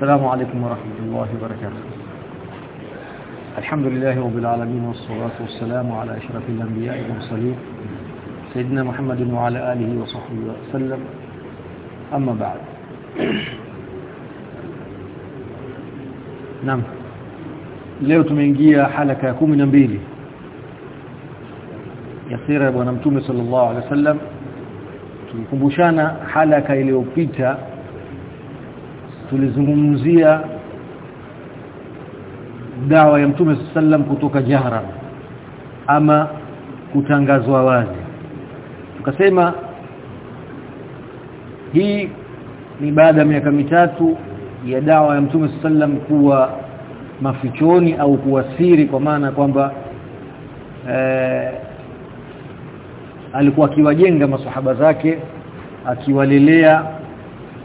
السلام عليكم ورحمة الله وبركاته. الحمد لله رب العالمين والصلاة والسلام على أشرف الأنبياء والمرسلين سيدنا محمد وعلى آله وصحبه وسلم. أما بعد. نعم. leo tumeingia halaka ya 12 ya sira ya bwana mtume sallallahu alaihi wasallam tulikumbushana halaka iliyopita tulizungumzia dawa ya mtume sallam kutoka jahra ama kutangazwa wazi. Tukasema hii ni baada ya miaka mitatu ya dawa ya mtume sallam kuwa mafichoni au kuwa siri kwa maana kwamba eh, alikuwa akiwajenga masahaba zake akiwalelea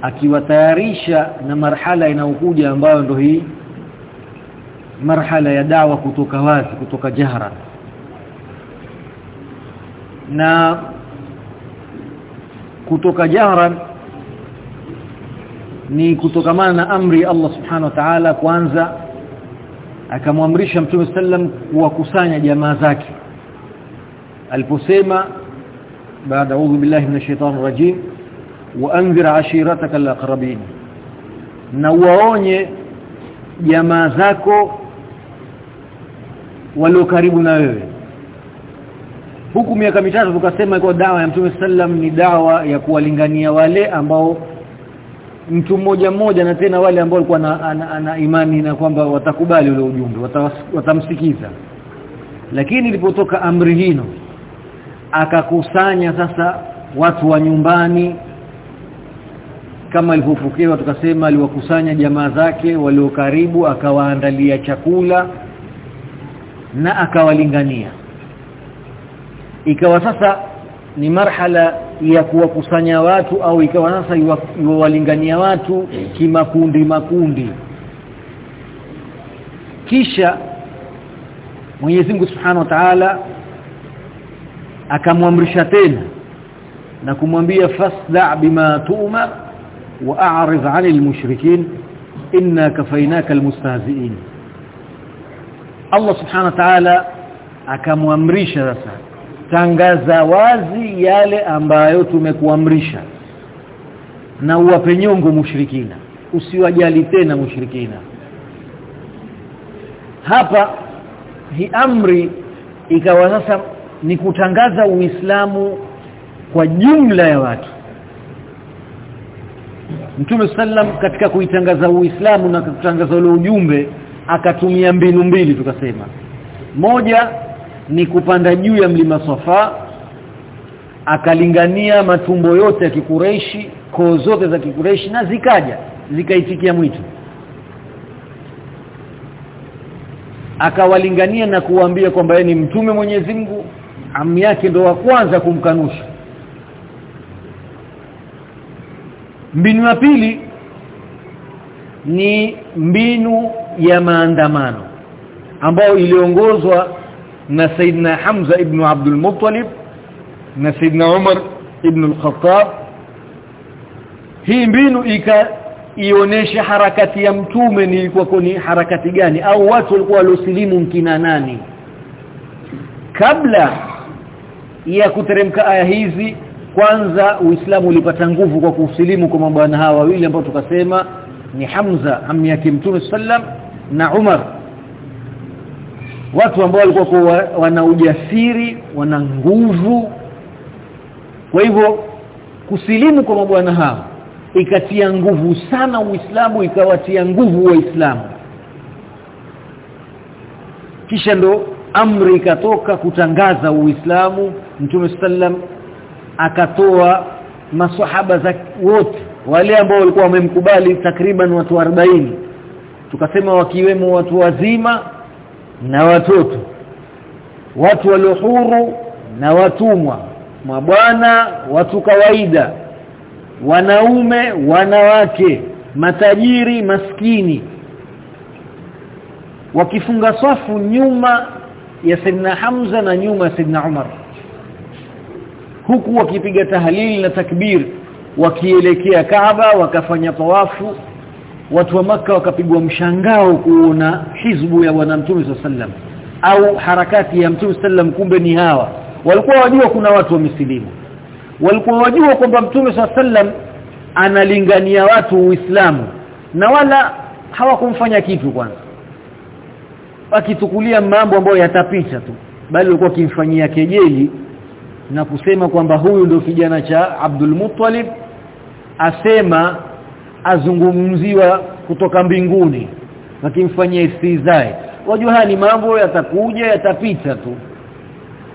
akiwatayarisha na marhala inayokuja ambayo ndo hii marhala ya dawa kutoka wazi kutoka jahra. Na kutoka jahra ni kutokamana na amri Allah subhanahu wa ta'ala kwanza akamwamrisha mtume sallam kuwakusanya jamaa zake. Aliposema baada udhu billahi minash shaitani rajim wa عشيرتك ashirataka alaqrabin na waonye jamaa zako walio karibu na wewe. Huku miaka mitatu tukasema kwa dawa ya mtume sallam ni dawa ya kuwalingania wale ambao mtu mmoja mmoja na tena wale ambao walikuwa na, ana, ana imani na kwamba watakubali ule ujumbe watamsikiza. Lakini ilipotoka amri hino akakusanya sasa watu wa nyumbani kama alivyopokewa tukasema aliwakusanya jamaa zake walio karibu akawaandalia chakula na akawalingania. Ikawa sasa ni marhala ya kuwakusanya watu au ikawa sasa iwalingania watu kimakundi makundi. Kisha Mwenyezi Mungu Subhanahu wa Ta'ala akamwamrisha tena na kumwambia fasda bima tu'mar wa عن المشركين mushrikin كفيناك المستهزئين. Allah Subhanahu wa Ta'ala akamwamrisha sasa tangaza wazi yale ambayo tumekuamrisha na uwape nyongo mushrikina usiwajali tena mushrikina hapa hii amri ikawa sasa ni kutangaza uislamu kwa jumla ya watu Mtume sallam katika kuitangaza uislamu na kutangaza ule ujumbe akatumia mbinu mbili tukasema. Moja ni kupanda juu ya mlima Safa akalingania matumbo yote ya kikureishi koo zote za kikureishi na zikaja zikaitikia mwito akawalingania na kuwaambia kwamba ni mtume Mwenyezi Mungu amu yake ndo wa kwanza kumkanusha mbinu ya pili ni mbinu ya maandamano ambayo iliongozwa na Saidna Hamza ibn Abdul Muttalib na Saidna Umar ibn al-Khattab. Hii mbinu ika ionyesha harakati ya mtume ni ilikuwa ni harakati gani au watu walikuwa waliosilimu mkina nani. Kabla ya kuteremka aya hizi kwanza Uislamu ulipata nguvu kwa kusilimu kwa mabwana hawa wawili ambao tukasema ni Hamza ammi yake Mtume sallam na Umar. Watu ambao walikuwa wana ujasiri wana nguvu. Kwa hivyo kusilimu kwa mabwana hawa ikatia nguvu sana Uislamu ikawatia nguvu Waislamu. Kisha ndo amri ikatoka kutangaza Uislamu Mtume sallam akatoa maswahaba za wote wale ambao walikuwa wamemkubali takriban watu 40 tukasema wakiwemo watu wazima na watoto watu waliohuru na watumwa mabwana watu kawaida wanaume wanawake matajiri maskini. Wakifunga swafu nyuma ya Sidna Hamza na nyuma ya Sidna Umar huku wakipiga tahalili na takbir wakielekea Kaaba wakafanya tawafu. Watu wa maka wakapigwa mshangao kuona hizbu ya bwana mtume sallam au harakati ya mtume sallam kumbe ni hawa. Walikuwa wajua kuna watu wa misilimu walikuwa wajua kwamba mtume sallam analingania watu uislamu na wala hawakumfanya kitu kwanza. Wakitukulia mambo ambayo yatapita tu bali walikuwa kimfanyia kejeli na kusema kwamba huyu ndio kijana cha Abdul Muttalib asema azungumziwa kutoka mbinguni wakimfanyia istizai wajua haya ni mambo yatakuja yatapita tu.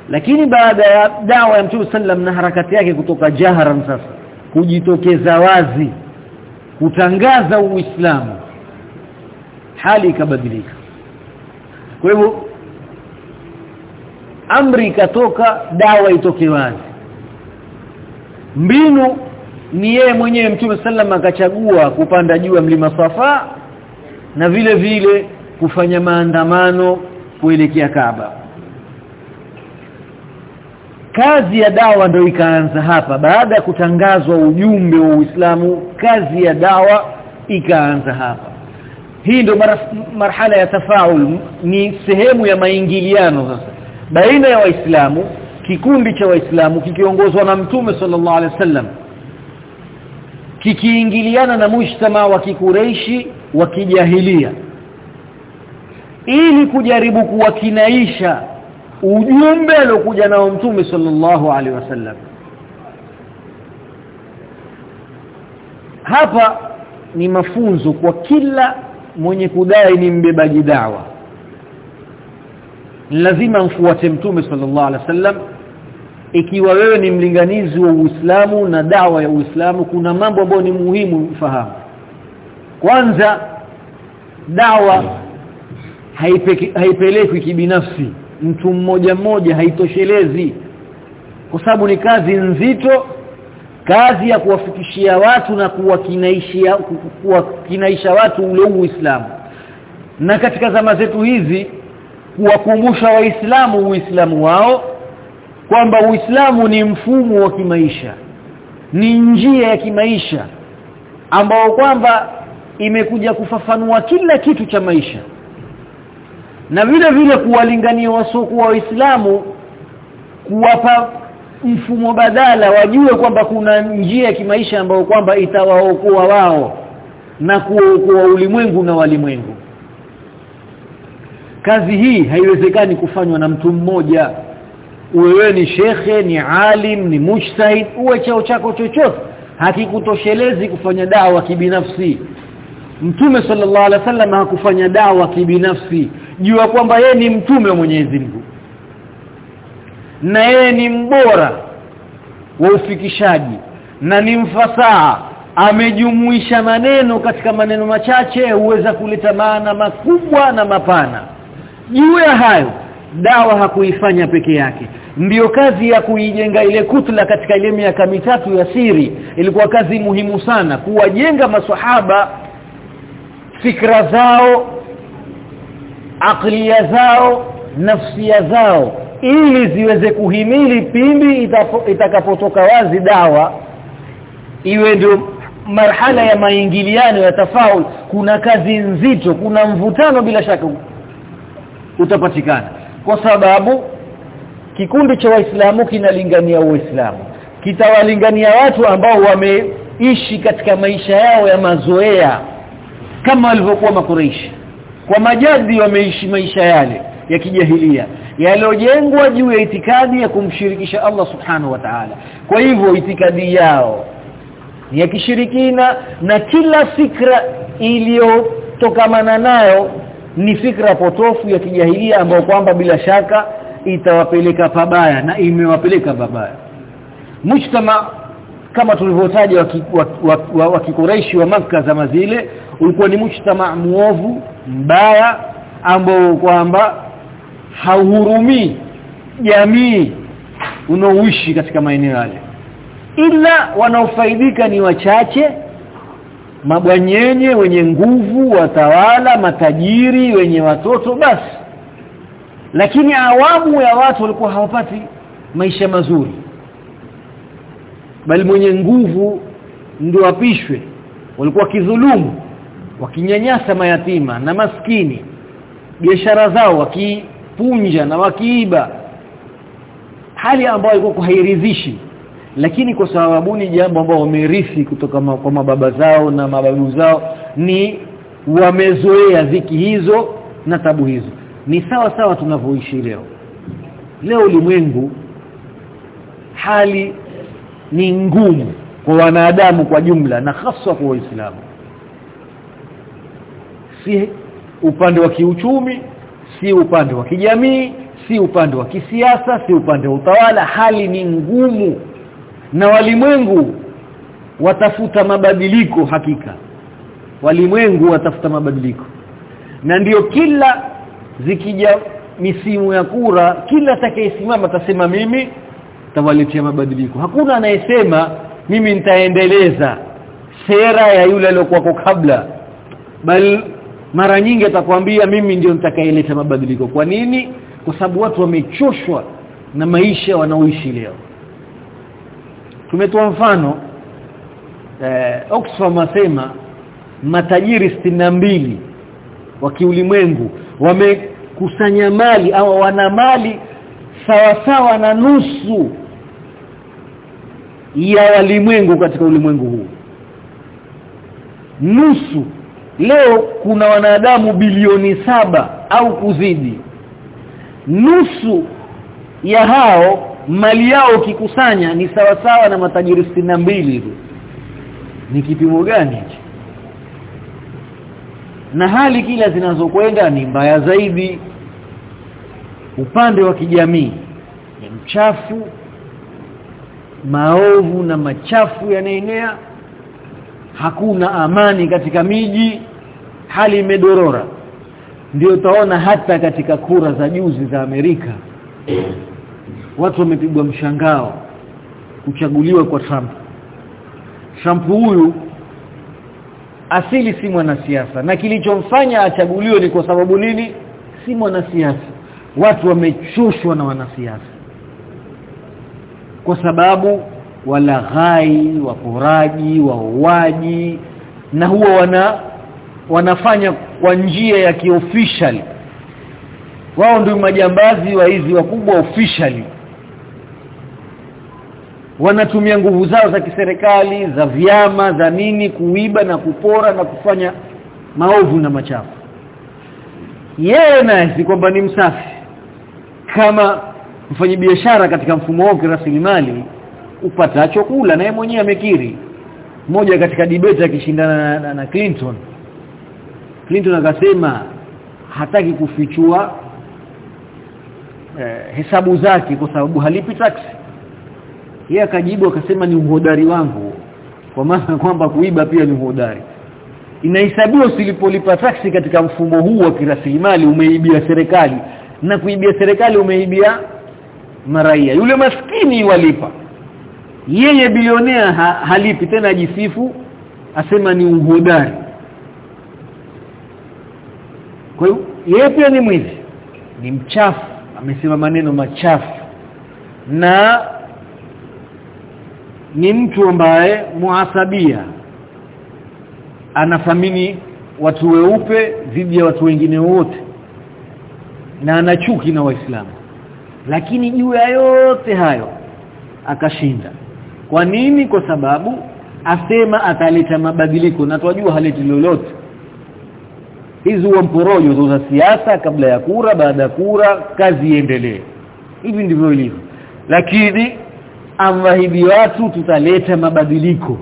Lakini baada ya dawa ya Mtume sallam na harakati yake kutoka jaharan sasa kujitokeza wazi kutangaza uislamu hali ikabadilika. Kwa hivyo amri ikatoka dawa itoke wazi. Mbinu ni yeye mwenyewe Mtume sallam akachagua kupanda juu ya mlima Safa na vile vile kufanya maandamano kuelekea Kaaba. Kazi ya dawa ndio ikaanza hapa. Baada ya kutangazwa ujumbe wa Uislamu kazi ya dawa ikaanza hapa. Hii ndio marhala ya tafaul ni sehemu ya maingiliano sasa baina ya waislamu kikundi cha waislamu kikiongozwa na mtume sallallahu alaihi wasallam kikiingiliana na mujtama wa kikureishi wa kijahilia. Ili kujaribu kuwakinaisha ujumbe aliokuja nao mtume sallallahu alaihi wasallam. Hapa ni mafunzo kwa kila mwenye kudai ni mbebaji dawa lazima mfuate mtume sallallahu alaihi wasallam. Ikiwa wewe ni mlinganizi wa Uislamu na dawa ya Uislamu kuna mambo ambayo ni muhimu ufahamu kwanza dawa haipelekwi kibinafsi. Mtu mmoja mmoja haitoshelezi. Kwa sababu ni kazi nzito kazi ya kuwafikishia watu na kuwakinaishia kuwakinaisha watu ule Uislamu. Na katika zama zetu hizi kuwakumbusha waislamu uislamu wao kwamba uislamu ni mfumo wa kimaisha ni njia ya kimaisha ambao kwamba imekuja kufafanua kila kitu cha maisha. Na vile vile kuwalingania wasokuwa waislamu kuwapa mfumo badala wajue kwamba kuna njia ya kimaisha ambayo kwamba itawaokoa wao na kuokoa ulimwengu na walimwengu kazi hii haiwezekani kufanywa na mtu mmoja. Wewe ni shekhe ni alim ni mujtahid uwe chao chako chochote. Hakikutoshelezi kufanya dawa kibinafsi. Mtume sallallahu alaihi wasallam hakufanya dawa kibinafsi. Jua kwamba yeye ni mtume wa Mwenyezi Mungu. Na yeye ni mbora wa ufikishaji na ni mfasaha. Amejumuisha maneno katika maneno machache huweza kuleta maana makubwa na mapana juu ya hayo dawa hakuifanya peke yake. Ndio kazi ya kuijenga ile kutla katika ile miaka mitatu ya siri. Ilikuwa kazi muhimu sana kuwajenga maswahaba fikra zao aklia zao nafsia zao ili ziweze kuhimili pindi itakapotoka wazi dawa iwe ndio marhala ya maingiliano ya tafaul kuna kazi nzito kuna mvutano bila shaka utapatikana. Kwa sababu kikundi cha waislamu kinalingania uislamu. Kitawalingania watu ambao wameishi katika maisha yao ya mazoea kama walivyokuwa makureishi kwa majadi wameishi maisha yale ya kijahilia yaliyojengwa juu ya itikadi ya kumshirikisha Allah subhanahu wa ta'ala. Kwa hivyo itikadi yao ni ya kishirikina na kila fikra iliyotokamana nayo ni fikra potofu ya kijahilia ambayo kwamba bila shaka itawapeleka pabaya na imewapeleka pabaya. Mujtama kama tulivyotaja wa kikureishi wa, maka zama zile ulikuwa ni mujtama muovu mbaya ambao kwamba hauhurumi jamii unaoishi katika maeneo yale. Ila wanaofaidika ni wachache mabwanyenye wenye nguvu watawala matajiri wenye watoto basi. Lakini awamu ya watu walikuwa hawapati maisha mazuri. Bali mwenye nguvu ndio apishwe. Walikuwa kidhulumu wakinyanyasa mayatima na maskini biashara zao wakipunja na wakiiba. Hali ambayo ilikuwa hairidhishi lakini kwa sababu ni jambo ambao wamerithi kutoka ma, kwa mababa zao na mababu zao ni wamezoea ziki hizo na tabu hizo. Ni sawa sawa tunavyoishi leo. Leo ulimwengu hali ni ngumu kwa wanadamu kwa jumla na hasa kwa waislamu. Si upande wa kiuchumi si upande wa kijamii si upande wa kisiasa si upande wa utawala hali ni ngumu na walimwengu watafuta mabadiliko hakika. Walimwengu watafuta mabadiliko. Na ndiyo kila zikija misimu ya kura kila atakayesimama atasema mimi tawaletea mabadiliko. Hakuna anayesema mimi nitaendeleza sera ya yule aliyokuwa kabla. Bali mara nyingi atakwambia mimi ndio nitakayeleta mabadiliko. Kwa nini? Kwa sababu watu wamechoshwa na maisha wanaoishi leo tumetoa mfano eh, Oxfam asema matajiri mbili wa kiulimwengu wamekusanya mali au wana mali sawa sawa na nusu ya walimwengu katika ulimwengu huu. Nusu. Leo kuna wanadamu bilioni saba au kuzidi. Nusu ya hao mali yao kikusanya ni sawa sawa na matajiri mbili hivi. Ni kipimo gani hichi? Na hali kila zinazokwenda ni mbaya zaidi. Upande wa kijamii ni mchafu maovu na machafu yanaenea. Hakuna amani katika miji hali imedorora. Ndio utaona hata katika kura za juzi za Amerika watu wamepigwa mshangao kuchaguliwa kwa Trump. Trump huyu asili si mwanasiasa na kilichomfanya achaguliwe ni kwa sababu nini? Si mwanasiasa. Watu wamechoshwa na wanasiasa. Kwa sababu walaghai waporaji wauaji na huwa wana wanafanya kwa njia ya kiofishali wao ndio majambazi wa hizi wakubwa officially wanatumia nguvu zao za kiserikali za vyama za nini kuiba na kupora na kufanya maovu na machafu. Yeye naye si kwamba ni msafi. Kama mfanyibiashara katika mfumo wake rasilimali upatacho kula naye mwenyewe amekiri. Mmoja katika debate akishindana na, na, na Clinton. Clinton akasema hataki kufichua eh, hesabu zake kwa sababu halipi tax yeye akajibu akasema ni uhodari wangu. Kwa maana kwamba kuiba pia ni uhodari. Inahesabiwa usilipolipa taksi katika mfumo huu wa kirasilimali umeibia serikali. Na kuibia serikali umeibia maraia. Yule maskini walipa. Yeye bilionea ha, halipi. Tena ajisifu asema ni uhodari. Kwa hiyo yeye pia ni mwizi. Ni mchafu. Amesema maneno machafu. Na ni mtu ambaye muasabia anathamini watu weupe dhidi ya watu wengine wote. Na anachuki na waislamu. Lakini juu ya yote hayo akashinda. Kwa nini? Kwa sababu asema ataleta mabadiliko. Na tunajua haleti lolote. Hizi huwa mporojo za siasa kabla ya kura baada ya kura kazi iendelee. Hivi ndivyo ilivyo. Lakini amwahidi watu tutaleta mabadiliko.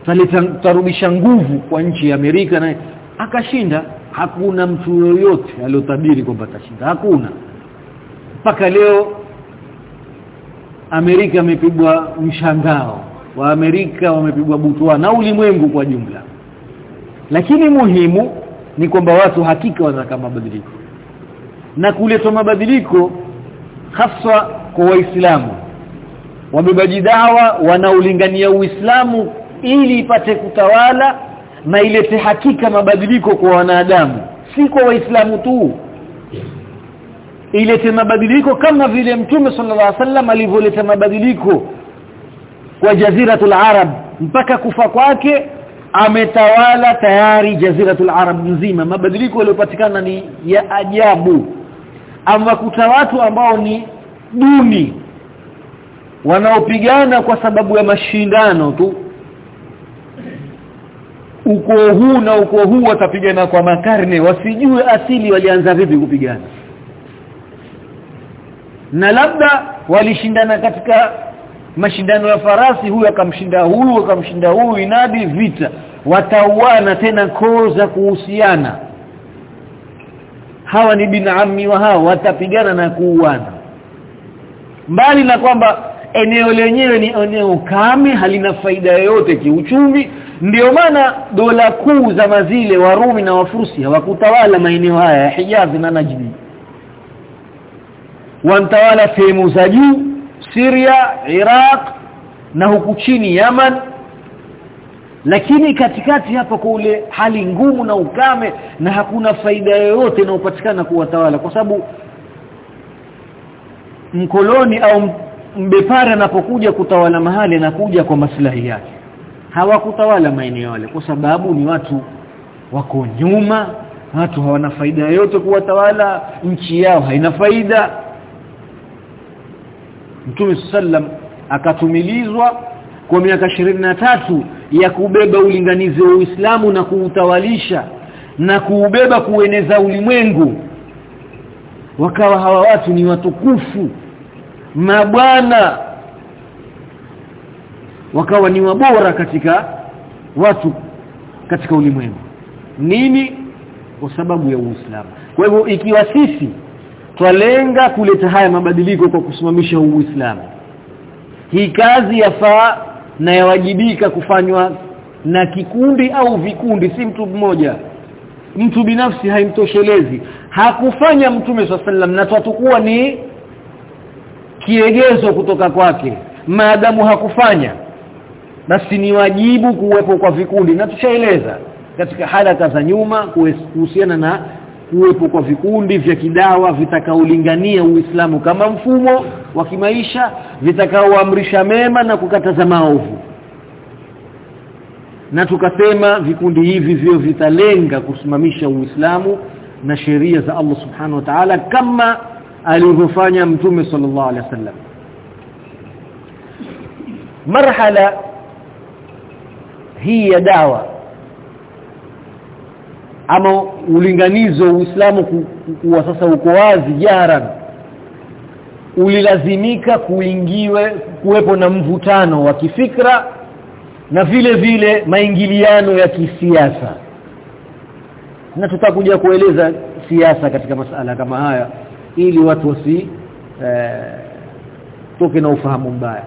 Tutaleta tutarudisha nguvu kwa nchi ya Amerika na akashinda. Hakuna mtu yoyote aliyotabiri kwamba atashinda. Hakuna. Mpaka leo Amerika imepigwa mshangao. Wa Amerika wamepigwa butwa na ulimwengu kwa jumla. Lakini muhimu ni kwamba watu hakika wanataka mabadiliko. Na kuletwa mabadiliko haswa kwa waislamu. Wabebaji dawa wanaulingania uislamu ili ipate kutawala na ilete hakika mabadiliko kwa wanadamu. Si kwa waislamu tu. Ilete mabadiliko kama vile mtume sallallahu alaihi wasallam alivyoleta mabadiliko kwa jaziratul arab. Mpaka kufa kwake ametawala tayari jaziratul arab nzima. Mabadiliko yaliyopatikana ni ya ajabu. Amakuta watu ambao ni duni wanaopigana kwa sababu ya mashindano tu. Uko huu na uko huu watapigana kwa makarne wasijue asili walianza vipi kupigana. Na labda walishindana katika mashindano ya farasi huyu akamshinda huyu akamshinda huyu inadi vita. Watauana tena koo za kuhusiana. Hawa ni binamu wa hao watapigana na kuuana mbali na kwamba eneo lenyewe ni eneo kame halina faida yoyote kiuchumi ndio maana dola kuu za mazile warumi na Wafursi hawakutawala maeneo haya ya Hijaz na Najdi wantawala sehemu za juu Syria Iraq na huku chini Yaman. Lakini katikati hapa ule hali ngumu na ukame na hakuna faida yoyote inayopatikana kuwatawala kwa sababu mkoloni au mbepara anapokuja kutawala mahali anakuja kwa maslahi yake. Hawakutawala maeneo yale kwa sababu ni watu wako nyuma watu hawana faida yoyote kuwatawala nchi yao haina faida. Mtume sallam akatumilizwa kwa miaka tatu ya kubeba ulinganizi wa Uislamu na kuutawalisha na kuubeba kueneza ulimwengu wakawa hawa watu ni watukufu. Mabwana. Wakawa ni wabora katika watu katika ulimwengu. Nini? Kwa sababu ya Uislamu. Kwa hivyo ikiwa sisi twalenga kuleta haya mabadiliko kwa kusimamisha Uislamu hii kazi yafaa na yawajibika kufanywa na kikundi au vikundi si mtu mmoja. Mtu binafsi haimtoshelezi hakufanya mtume sallam na tutakuwa ni kiegezo kutoka kwake. Maadamu hakufanya basi ni wajibu kuwepo kwa vikundi. Na tushaeleza katika halaka za nyuma kuhusiana na kuwepo kwa vikundi vya kidawa vitakaolingania Uislamu kama mfumo wa kimaisha vitakaoamrisha mema na kukataza maovu. Na tukasema vikundi hivi vio vitalenga kusimamisha Uislamu na sheria za Allah Subhanahu wa Ta'ala kama alivyofanya Mtume sallallahu alaihi wasallam marhala hii ya dawa ama ulinganizo Uislamu kuwa sasa uko wazi jaran ulilazimika kuingiwe kuwepo na mvutano wa kifikra na vile vile maingiliano ya kisiasa na tutakuja kueleza siasa katika masala kama haya ili watu wasi eh, toke na ufahamu mbaya.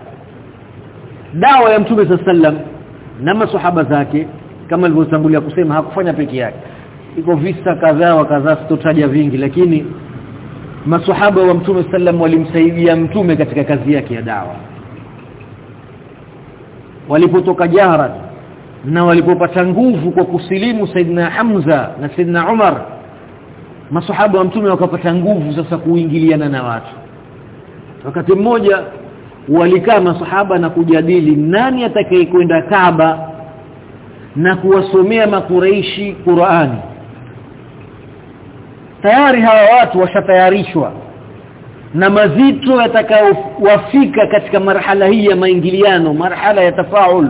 Dawa ya mtume sallam na maswahaba zake kama alivyotangulia kusema hakufanya peke yake. Iko visa kadhaa wa kadhaa sitotaja vingi lakini maswahaba wa mtume sallam walimsaidia mtume katika kazi yake ya dawa. Walipotoka Jahrad na walipopata nguvu kwa kusilimu Saidina Hamza na Saidina Umar masahaba wa mtume wakapata nguvu sasa kuingiliana na watu. Wakati mmoja walikaa masahaba na kujadili nani atakayekwenda Kaaba na kuwasomea makureishi Qur'ani. Tayari hawa watu washatayarishwa na mazito yatakayowafika katika marhala hii ya maingiliano marhala ya tafaul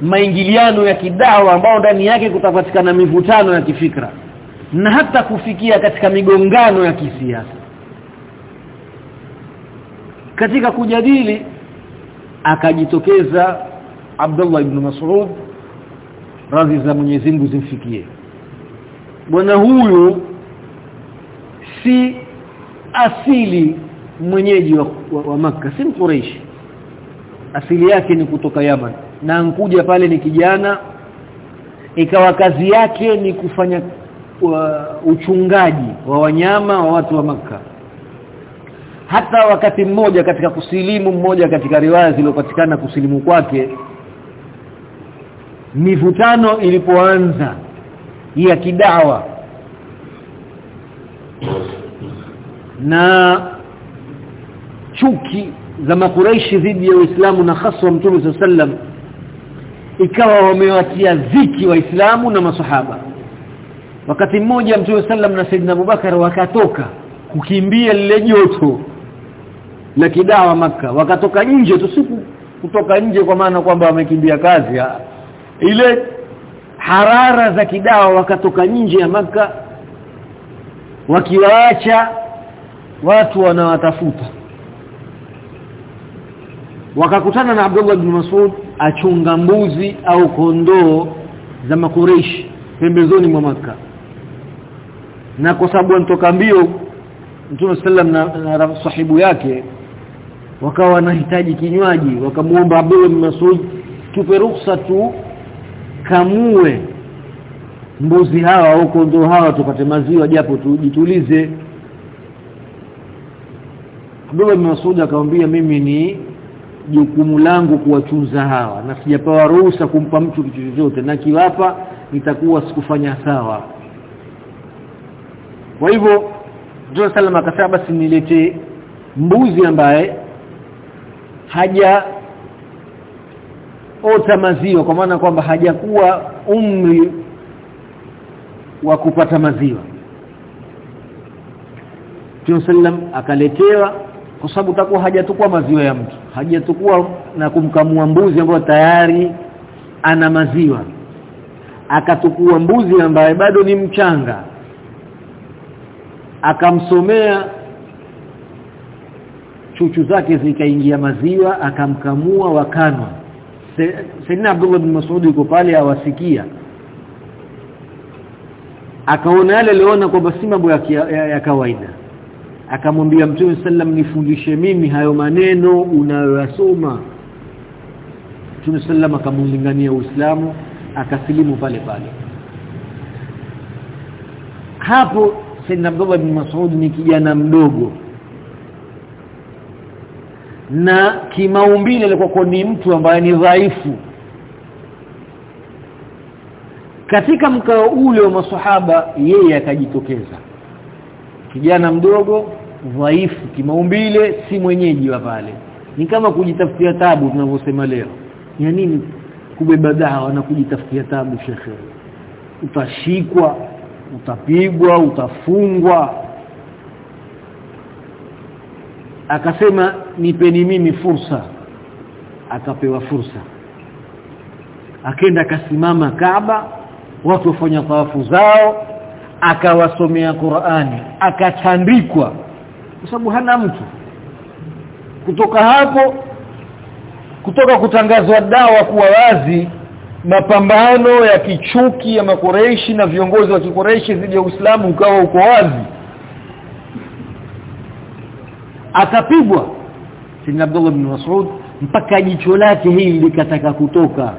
maingiliano ya kidawa ambao ndani yake kutapatikana mivutano ya kifikra na hata kufikia katika migongano ya kisiasa. Katika kujadili akajitokeza Abdullah ibn Mas'ud radhi za Mwenyezi Mungu zimfikie. Bwana huyu si asili mwenyeji wa, wa, wa maka si mkureishi asili yake ni kutoka Yaman na nkuja pale ni kijana. Ikawa kazi yake ni kufanya uh, uchungaji wa wanyama wa watu wa maka hata wakati mmoja katika kusilimu mmoja katika riwaya zilizopatikana kusilimu kwake mivutano ilipoanza ya kidawa. Na chuki za makureishi dhidi ya Uislamu na haswa Mtume sallam ikawa wamewatia ziki waislamu na masahaba wakati mmoja mtume sallam na saidina Abubakar wakatoka kukimbia lile joto la kidawa maka wakatoka nje tu siku kutoka nje kwa maana kwamba wamekimbia kazi. Ya. ile harara za kidawa wakatoka nje ya maka wakiwaacha watu wanawatafuta. Wakakutana na Abdullah bin Mas'ud achunga mbuzi au kondoo za makureishi pembezoni mwa maka na kwa sababu anatoka mbio Mtume sallam na, na sahibu yake wakawa wanahitaji kinywaji wakamuomba bin Mas'ud tupe ruhusa tu kamue mbuzi hawa au kondoo hawa tupate maziwa japo tujitulize bin Mas'ud akamwambia mimi ni jukumu langu kuwatunza hawa na sijapewa ruhusa kumpa mtu kitu chochote na kiwapa nitakuwa sikufanya sawa. Kwa hivyo Mtume sallam akasema basi nilete mbuzi ambaye haja ota maziwa kwa maana kwamba hajakuwa umri wa kupata maziwa. Mtume sallam akaletewa kwa sababu takuwa hajatukua maziwa ya mtu. Hajatukua na kumkamua mbuzi ambayo tayari ana maziwa. Akatukua mbuzi ambaye bado ni mchanga. Akamsomea chuchu zake zikaingia maziwa akamkamua wakanwa. Sayyidina Abdullah bin Mas'ud yuko pale awasikia. Akaona yale aliona kwamba si mambo ya, ya, ya kawaida akamwambia Mtume sallam nifundishe mimi hayo maneno unayoyasoma. Mtume sallam akamlingania Uislamu akasilimu pale pale. Hapo Sayyidina Abdullah bin Mas'ud ni kijana mdogo. Na kimaumbile alikuwa ni mtu ambaye ni dhaifu. Katika mkao ule wa maswahaba yeye akajitokeza. Kijana mdogo dhaifu kimaumbile si mwenyeji wa pale. Ni kama kujitafutia tabu tunavyosema leo. Ya nini? Kubeba dawa na kujitafutia tabu shekhe. Utashikwa utapigwa utafungwa. Akasema nipeni mimi fursa. Akapewa fursa. Akenda akasimama Kaaba watu wafanya tawafu zao akawasomea Qur'ani akatandikwa kwa sababu hana mtu. Kutoka hapo kutoka kutangazwa dawa kuwa wazi mapambano ya kichuki ya makoreishi na viongozi wa kikoreishi dhidi ya Uislamu ukawa uko wazi. Akapigwa Sidna Abdullah bin Mas'ud mpaka jicho lake hili likataka kutoka.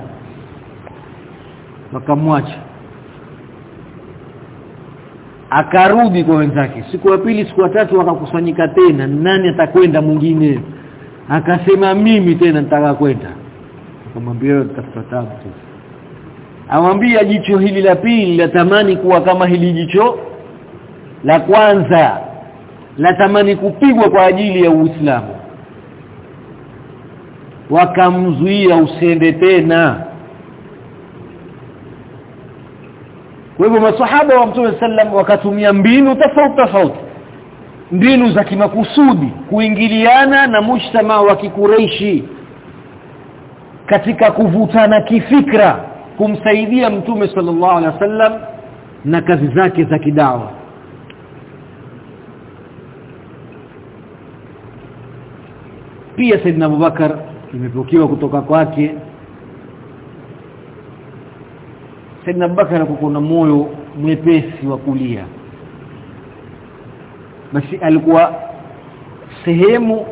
Wakamwacha akarudi kwa wenzake. Siku ya pili siku ya tatu wakakusanyika tena. Nani atakwenda mwingine? Akasema mimi tena nitaka kwenda. Akamwambia tafuta tabu amwambia jicho hili la pili latamani kuwa kama hili jicho la kwanza. Latamani kupigwa kwa ajili ya Uislamu. Wakamzuia usiende tena kwa hivyo maswahaba wa Mtume sallam wakatumia mbinu tofauti tofauti. Mbinu za kimakusudi kuingiliana na mujtama wa kikureishi katika kuvutana kifikra kumsaidia Mtume sallallahu alaihi wasallam na kazi zake za kidawa. Pia Saidina Abubakar imepokewa kutoka kwake Saidina Abubakar alikuwa na moyo mwepesi wa kulia basi alikuwa sehemu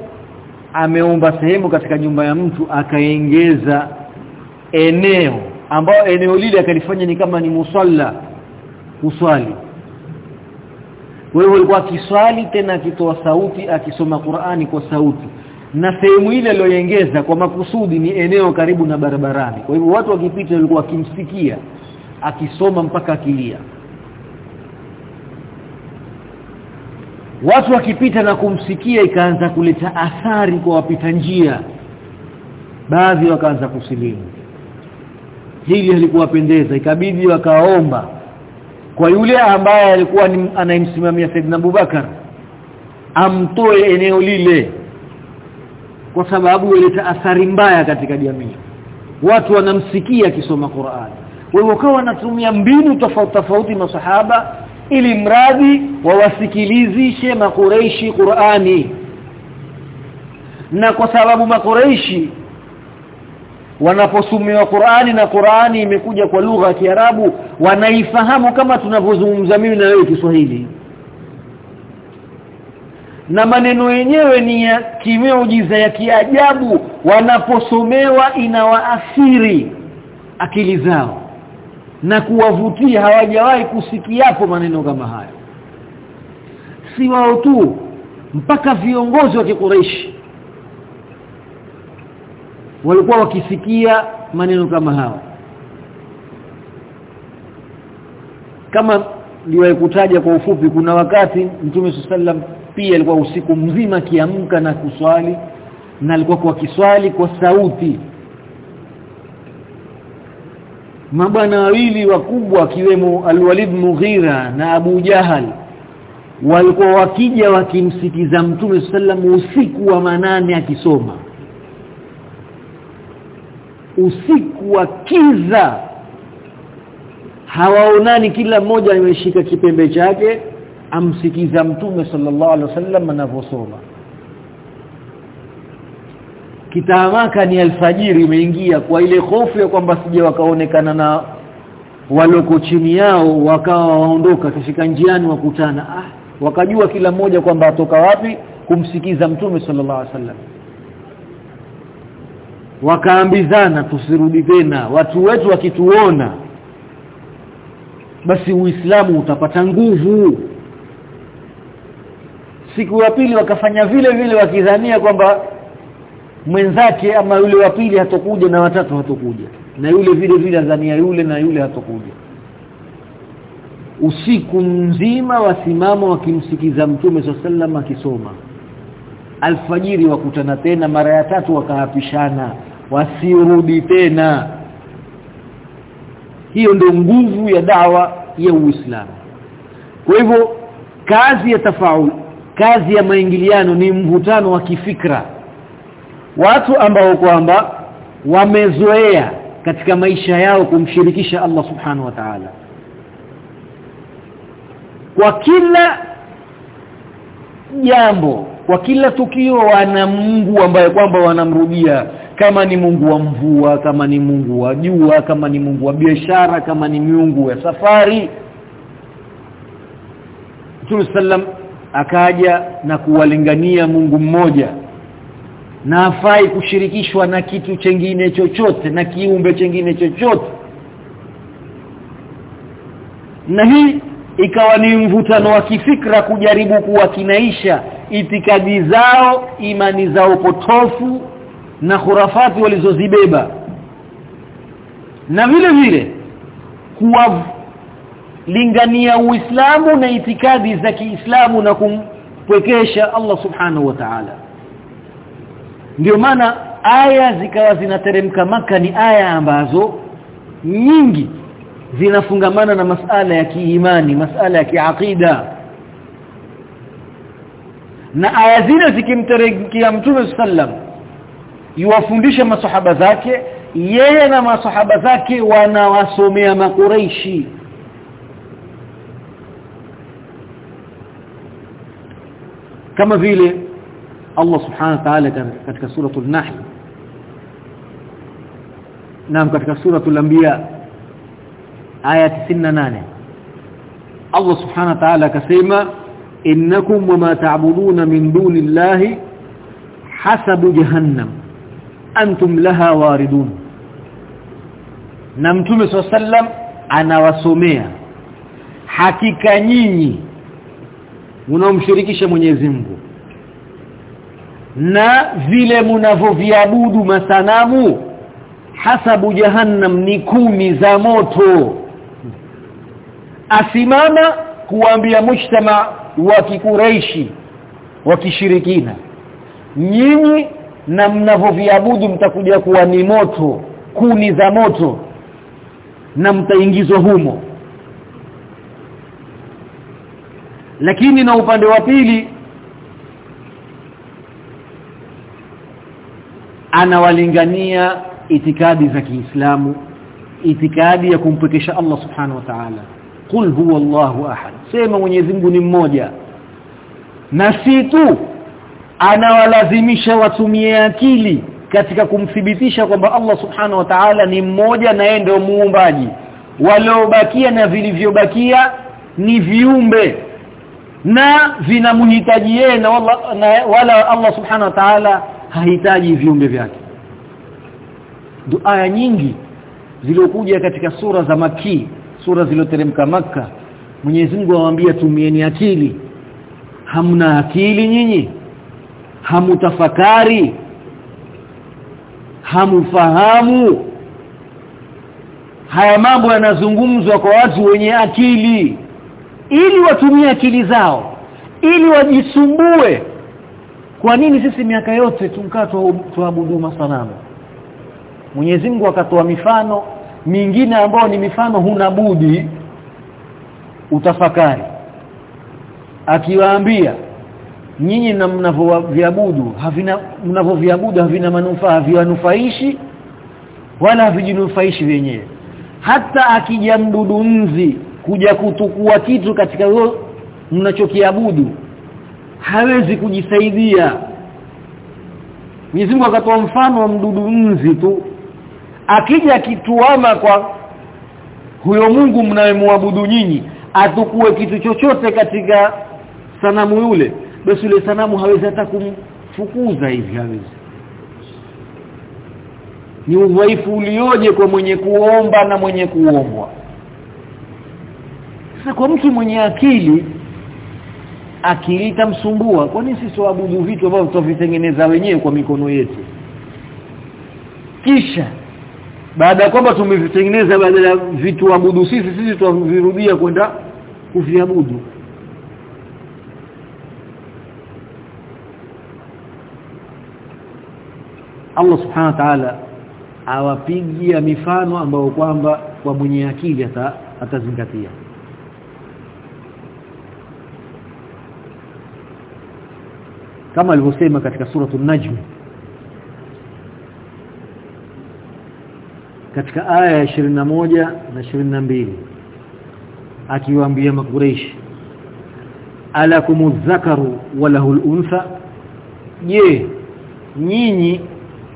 ameomba sehemu katika nyumba ya mtu akaengeza eneo ambao eneo lile akalifanya ni kama ni musalla kuswali. Wewe ulikuwa akiswali tena akitoa sauti akisoma Qur'ani kwa sauti na sehemu ile aliyoongeza kwa makusudi ni eneo karibu na barabarani. Kwa hivyo watu wakipita walikuwa wakimsikia akisoma mpaka akilia. Watu wakipita na kumsikia ikaanza kuleta athari kwa wapita njia. Baadhi wakaanza kusilimu. Hili halikuwapendeza ikabidi wakaomba kwa yule ambaye alikuwa anayemsimamia saidna Abubakar amtoe eneo lile kwa sababu ileta athari mbaya katika jamii. Watu wanamsikia akisoma Qur'an wao wanatumia mbinu tofauti tofauti masahaba ili mradi wawasikilizishe makureishi Qur'ani. Na kwa sababu makureishi wanaposumiwa Qur'ani na Qur'ani imekuja kwa lugha ya Kiarabu wanaifahamu kama tunavyozungumza mimi na wewe Kiswahili. Na maneno yenyewe ni ya kimeujiza ya kiajabu. Wanaposomewa inawaathiri akili zao na kuwavutia hawajawahi kusikiapo maneno kama hayo. Si wao tu mpaka viongozi wa kikureishi walikuwa wakisikia maneno kama hayo. Kama niwaikutaja kutaja kwa ufupi kuna wakati Mtume sallam pia alikuwa usiku mzima kiamka na kuswali na alikuwa kwa kiswali kwa sauti mabwana wawili wakubwa akiwemo Al-Walid Mughira na Abu Jahal walikuwa wakija wakimsikiza Mtume sallam usiku wa manane akisoma. Usiku wa kiza. Hawaonani kila mmoja ameshika kipembe chake amsikiza mtume sallallahu alaihi wasallam anavyosoma kitaamaka ni alfajiri imeingia kwa ile hofu ya kwamba sije wakaonekana na waloko chini yao wakawa waondoka kishika njiani wakutana. Ah wakajua kila mmoja kwamba atoka wapi kumsikiza mtume sallallahu alaihi wasallam. Wakaambizana tusirudi tena watu wetu wakituona basi uislamu utapata nguvu. Siku ya pili wakafanya vile vile wakidhania kwamba mwenzake ama yule wa pili hatokuja na watatu hatokuja. Na yule vile vile azania yule na yule hatokuja. Usiku mzima wasimama wakimsikiza mtume sallam akisoma. Alfajiri wakutana tena mara ya tatu wakaapishana wasirudi tena. Hiyo ndio nguvu ya dawa ya Uislamu. Kwa hivyo kazi ya tafaul kazi ya maingiliano ni mvutano wa kifikra watu ambao kwamba wamezoea katika maisha yao kumshirikisha Allah subhanahu wa ta'ala. Kwa kila jambo kwa kila tukio wana Mungu ambaye kwamba wanamrudia. Kama ni Mungu wa mvua kama ni Mungu wa jua kama ni Mungu wa biashara kama ni miungu ya safari. Mtume sallam akaja na kuwalingania Mungu mmoja na kushirikishwa na kitu chengine chochote na kiumbe chengine chochote. Na hii ikawa ni mvutano wa kifikra kujaribu kuwakinaisha itikadi zao imani zao potofu na khurafati walizozibeba. Na vile vile kuwalingania Uislamu na itikadi za Kiislamu na kumpwekesha Allah Subhanahu wa Ta'ala ndio maana aya zikawa zinateremka maka ni aya ambazo nyingi zinafungamana na masala ya kiimani masala ya kiakida na aya zile zikimteremkia mtume sallam yuwafundisha masahaba zake yeye na masahaba zake wanawasomea makureishi kama vile Allah subhanahu wa ta'ala katika suratul nahl. Naam katika suratul anbiya aya 98 Allah subhanahu wa ta'ala akasema innakum wama ta'buduna min dunillahi hasabu jahannam. Antum laha waridun. Na mtume sallam anawasomea hakika nyinyi unaomshirikisha Mwenyezi Mungu na vile mnavyoviabudu masanamu. Hasabu jahannam ni kumi za moto. Asimama kuambia mujtama wa kikureishi wa kishirikina nyinyi na mnavyoviabudu mtakuja kuwa ni moto kuni za moto na mtaingizwa humo. Lakini na upande wa pili anawalingania itikadi za Kiislamu itikadi ya kumpekesha Allah subhanahu wa ta'ala. Qul huwa Allahu ahad. Sema Mwenyezi Mungu ni mmoja. Na si tu anawalazimisha watumie akili katika kumthibitisha kwamba Allah subhanahu wa ta'ala ni mmoja na yeye ndio muumbaji. Waliobakia na vilivyobakia ni viumbe na vinamhitaji yeye na wala, na wala Allah subhanahu wa ta'ala hahitaji viumbe vyake. Aya nyingi zilizokuja katika sura za maki sura zilizoteremka maka Mwenyezi Mungu anawaambia tumieni akili. Hamna akili nyinyi? Hamutafakari? Hamufahamu? Haya mambo yanazungumzwa kwa watu wenye akili. Ili watumie akili zao ili wajisumbue kwa nini sisi miaka yote tunkaa tuabudu masanamu? Mwenyezi Mungu akatoa mifano mingine ambayo ni mifano huna budi. Utafakari. Akiwaambia nyinyi na mnavyoviabudu havina mnavyoviabudu havina manufaa haviwanufaishi wala havijinufaishi wenyewe. Hata akija mdudu nzi kuja kutukua kitu katika mnachokiabudu hawezi kujisaidia Mwenyezi Mungu akatoa mfano wa mdudu nzi tu. Akija kituama kwa huyo Mungu mnayemwabudu nyinyi atukue kitu chochote katika sanamu yule basi yule sanamu hawezi hata kumfukuza hivi hawezi. Ni udhaifu ulioje kwa mwenye kuomba na mwenye kuombwa. Sasa kwa mtu mwenye akili akili itamsumbua kwa nini sisi waabudu vitu ambavyo tutavitengeneza wenyewe kwa mikono yetu? Kisha baada ya kwamba tumevitengeneza baada ya vitu abudu sisi sisi tutavirudia kwenda kuviabudu. Allah subhanahu wa ta'ala awapigia mifano ambayo kwamba kwa mwenye akili atazingatia. ata, atazingatia kama alivyosema katika suratul najm. Katika aya ya 21 na 22 akiwaambia makureishi alakumuz zakaru walahul untha je nyinyi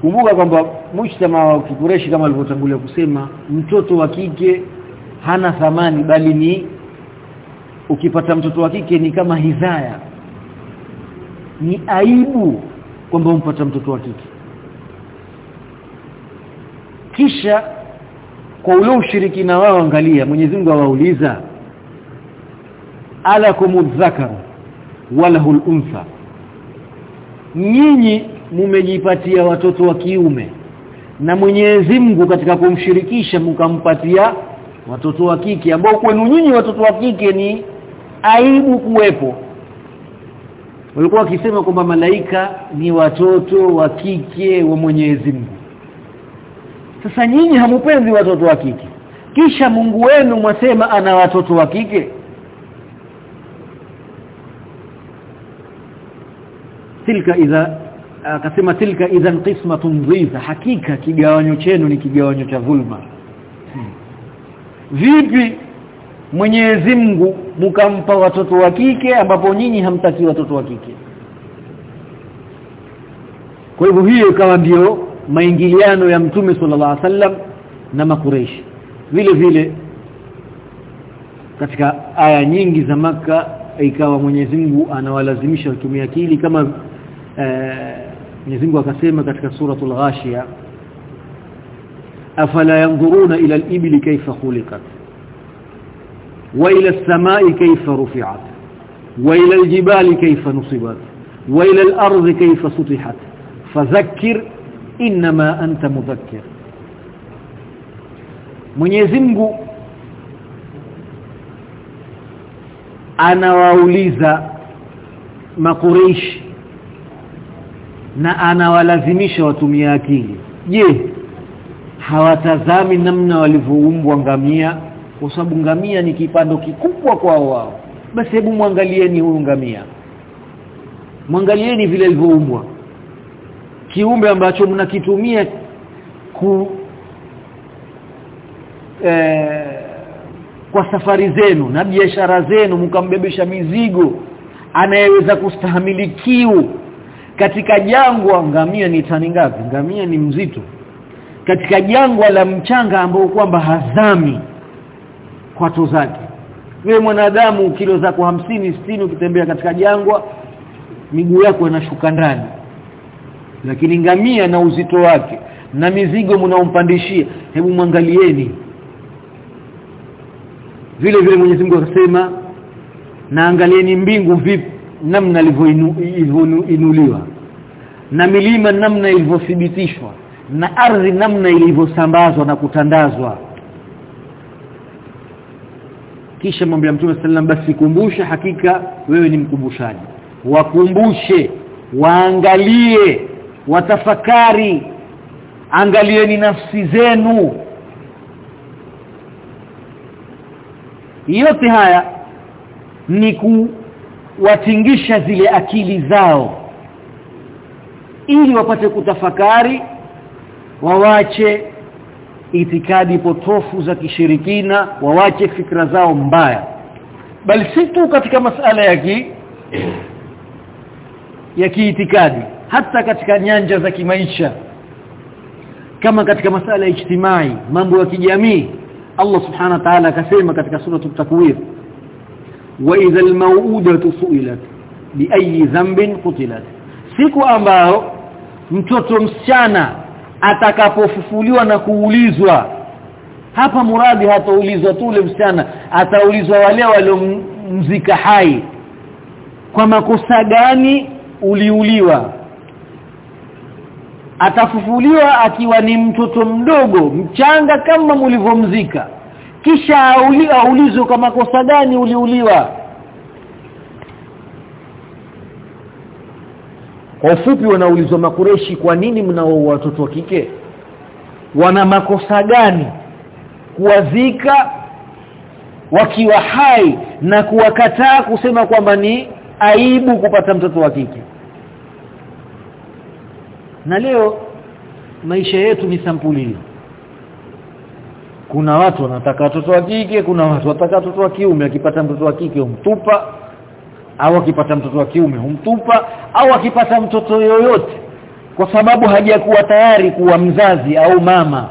kumbuka kwamba mujtama wa kikureshi kama alivyotangulia kusema mtoto wa kike hana thamani bali ni ukipata mtoto wa kike ni kama hizaya ni aibu kwamba umpata mtoto wa kike. Kisha kwa ule ushirikina wao angalia Mwenyezi Mungu awauliza wa walahul untha nyinyi mumejipatia watoto wa kiume na Mwenyezi Mungu katika kumshirikisha mkampatia watoto wa kike ambao kwenu nyinyi watoto wa kike ni aibu kuwepo walikuwa wakisema kwamba malaika ni watoto wa kike wa Mwenyezi Mungu. Sasa nyinyi hamupenzi watoto wa kike. Kisha Mungu wenu mwasema ana watoto wa kike? Tilka idha akasema tilka idhan qismatun dhifa hakika kigawanyo chenu ni kigawanyo cha dhulma. Hmm. vipi Mwenyezi Mungu mkampa watoto wa kike ambapo nyinyi hamtaki watoto wa kike. Kwa hivyo hiyo ikawa ndio maingiliano ya mtume sallallahu alaihi wasallam na makureishi vile vile katika aya nyingi za maka ikawa Mwenyezi Mungu anawalazimisha kutumia akili kama Mwenyezi Mungu akasema katika suratul Ghashiya afala yanzuruna ila al-ibli kayfa khuliqat wa السماء كيف رفعت؟ وإلى rufi'at كيف نصبت؟ وإلى الأرض كيف nusibat فذكر ila أنت مذكر. Mwenyezi Mungu anawauliza makureishi na anawalazimisha watumie akili. Je hawatazami namna walivyoumbwa ngamia kwa sababu ngamia ni kipando kikubwa kwao wao. Basi hebu mwangalieni huyu ngamia. Mwangalieni vile alivyoumbwa. Kiumbe ambacho mnakitumia ku eh, kwa safari zenu na biashara zenu mkambebesha mizigo anayeweza kustahamili kiu. Katika jangwa ngamia ni tani ngapi? Ngamia ni mzito. Katika jangwa la mchanga ambao kwamba hazami kwato zake. Wewe mwanadamu kilo zako hamsini 60 ukitembea katika jangwa miguu yako inashuka ndani. Lakini ngamia na uzito wake na mizigo mnaompandishia hebu mwangalieni. Vile vile Mwenyezi Mungu akasema na angalieni mbingu vipi namna ilivyoinuliwa na milima namna ilivyothibitishwa na ardhi namna ilivyosambazwa na kutandazwa kisha mwambie Mtume sallam basi kumbusha hakika wewe ni mkumbushaji. Wakumbushe waangalie watafakari angalie ni nafsi zenu. Yote haya ni kuwatingisha zile akili zao ili wapate kutafakari wawache itikadi potofu za kishirikina wawache fikra zao mbaya. Bali si tu katika masala ya ki ya kiitikadi hata katika nyanja za kimaisha. Kama katika masala ya ijtimai mambo ya kijamii Allah subhanahu wa ta'ala akasema katika sura at-takwir wa idha al-maw'udatu su'ilat bi ayyi dhanbin qutilat. Siku ambao mtoto msichana atakapofufuliwa na kuulizwa. Hapa muradi hataulizwa tu ule msichana ataulizwa wale waliomzika hai. Kwa makosa gani uliuliwa? Atafufuliwa akiwa ni mtoto mdogo mchanga kama mlivyomzika. Kisha aulizwe kwa makosa gani uliuliwa kwa ufupi wanaulizwa makureshi kwa nini mnao watoto wa kike? Wana makosa gani? Kuwazika wakiwa hai na kuwakataa kusema kwamba ni aibu kupata mtoto wa kike. Na leo maisha yetu ni sampuli. Kuna watu wanataka watoto wa kike kuna watu wanataka watoto wa kiume. Akipata mtoto wa kike humtupa au akipata mtoto wa kiume humtupa au akipata mtoto yoyote kwa sababu hajakuwa tayari kuwa mzazi au mama.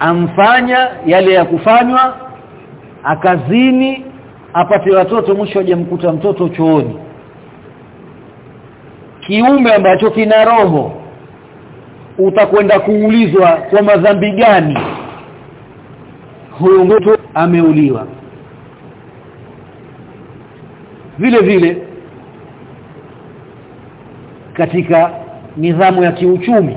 Amfanya yale ya kufanywa akazini apate watoto mwisho hajamkuta mtoto chooni. Kiumbe ambacho kina roho utakwenda kuulizwa kwa madhambi gani? Huyo mtu ameuliwa vile vile katika nidhamu ya kiuchumi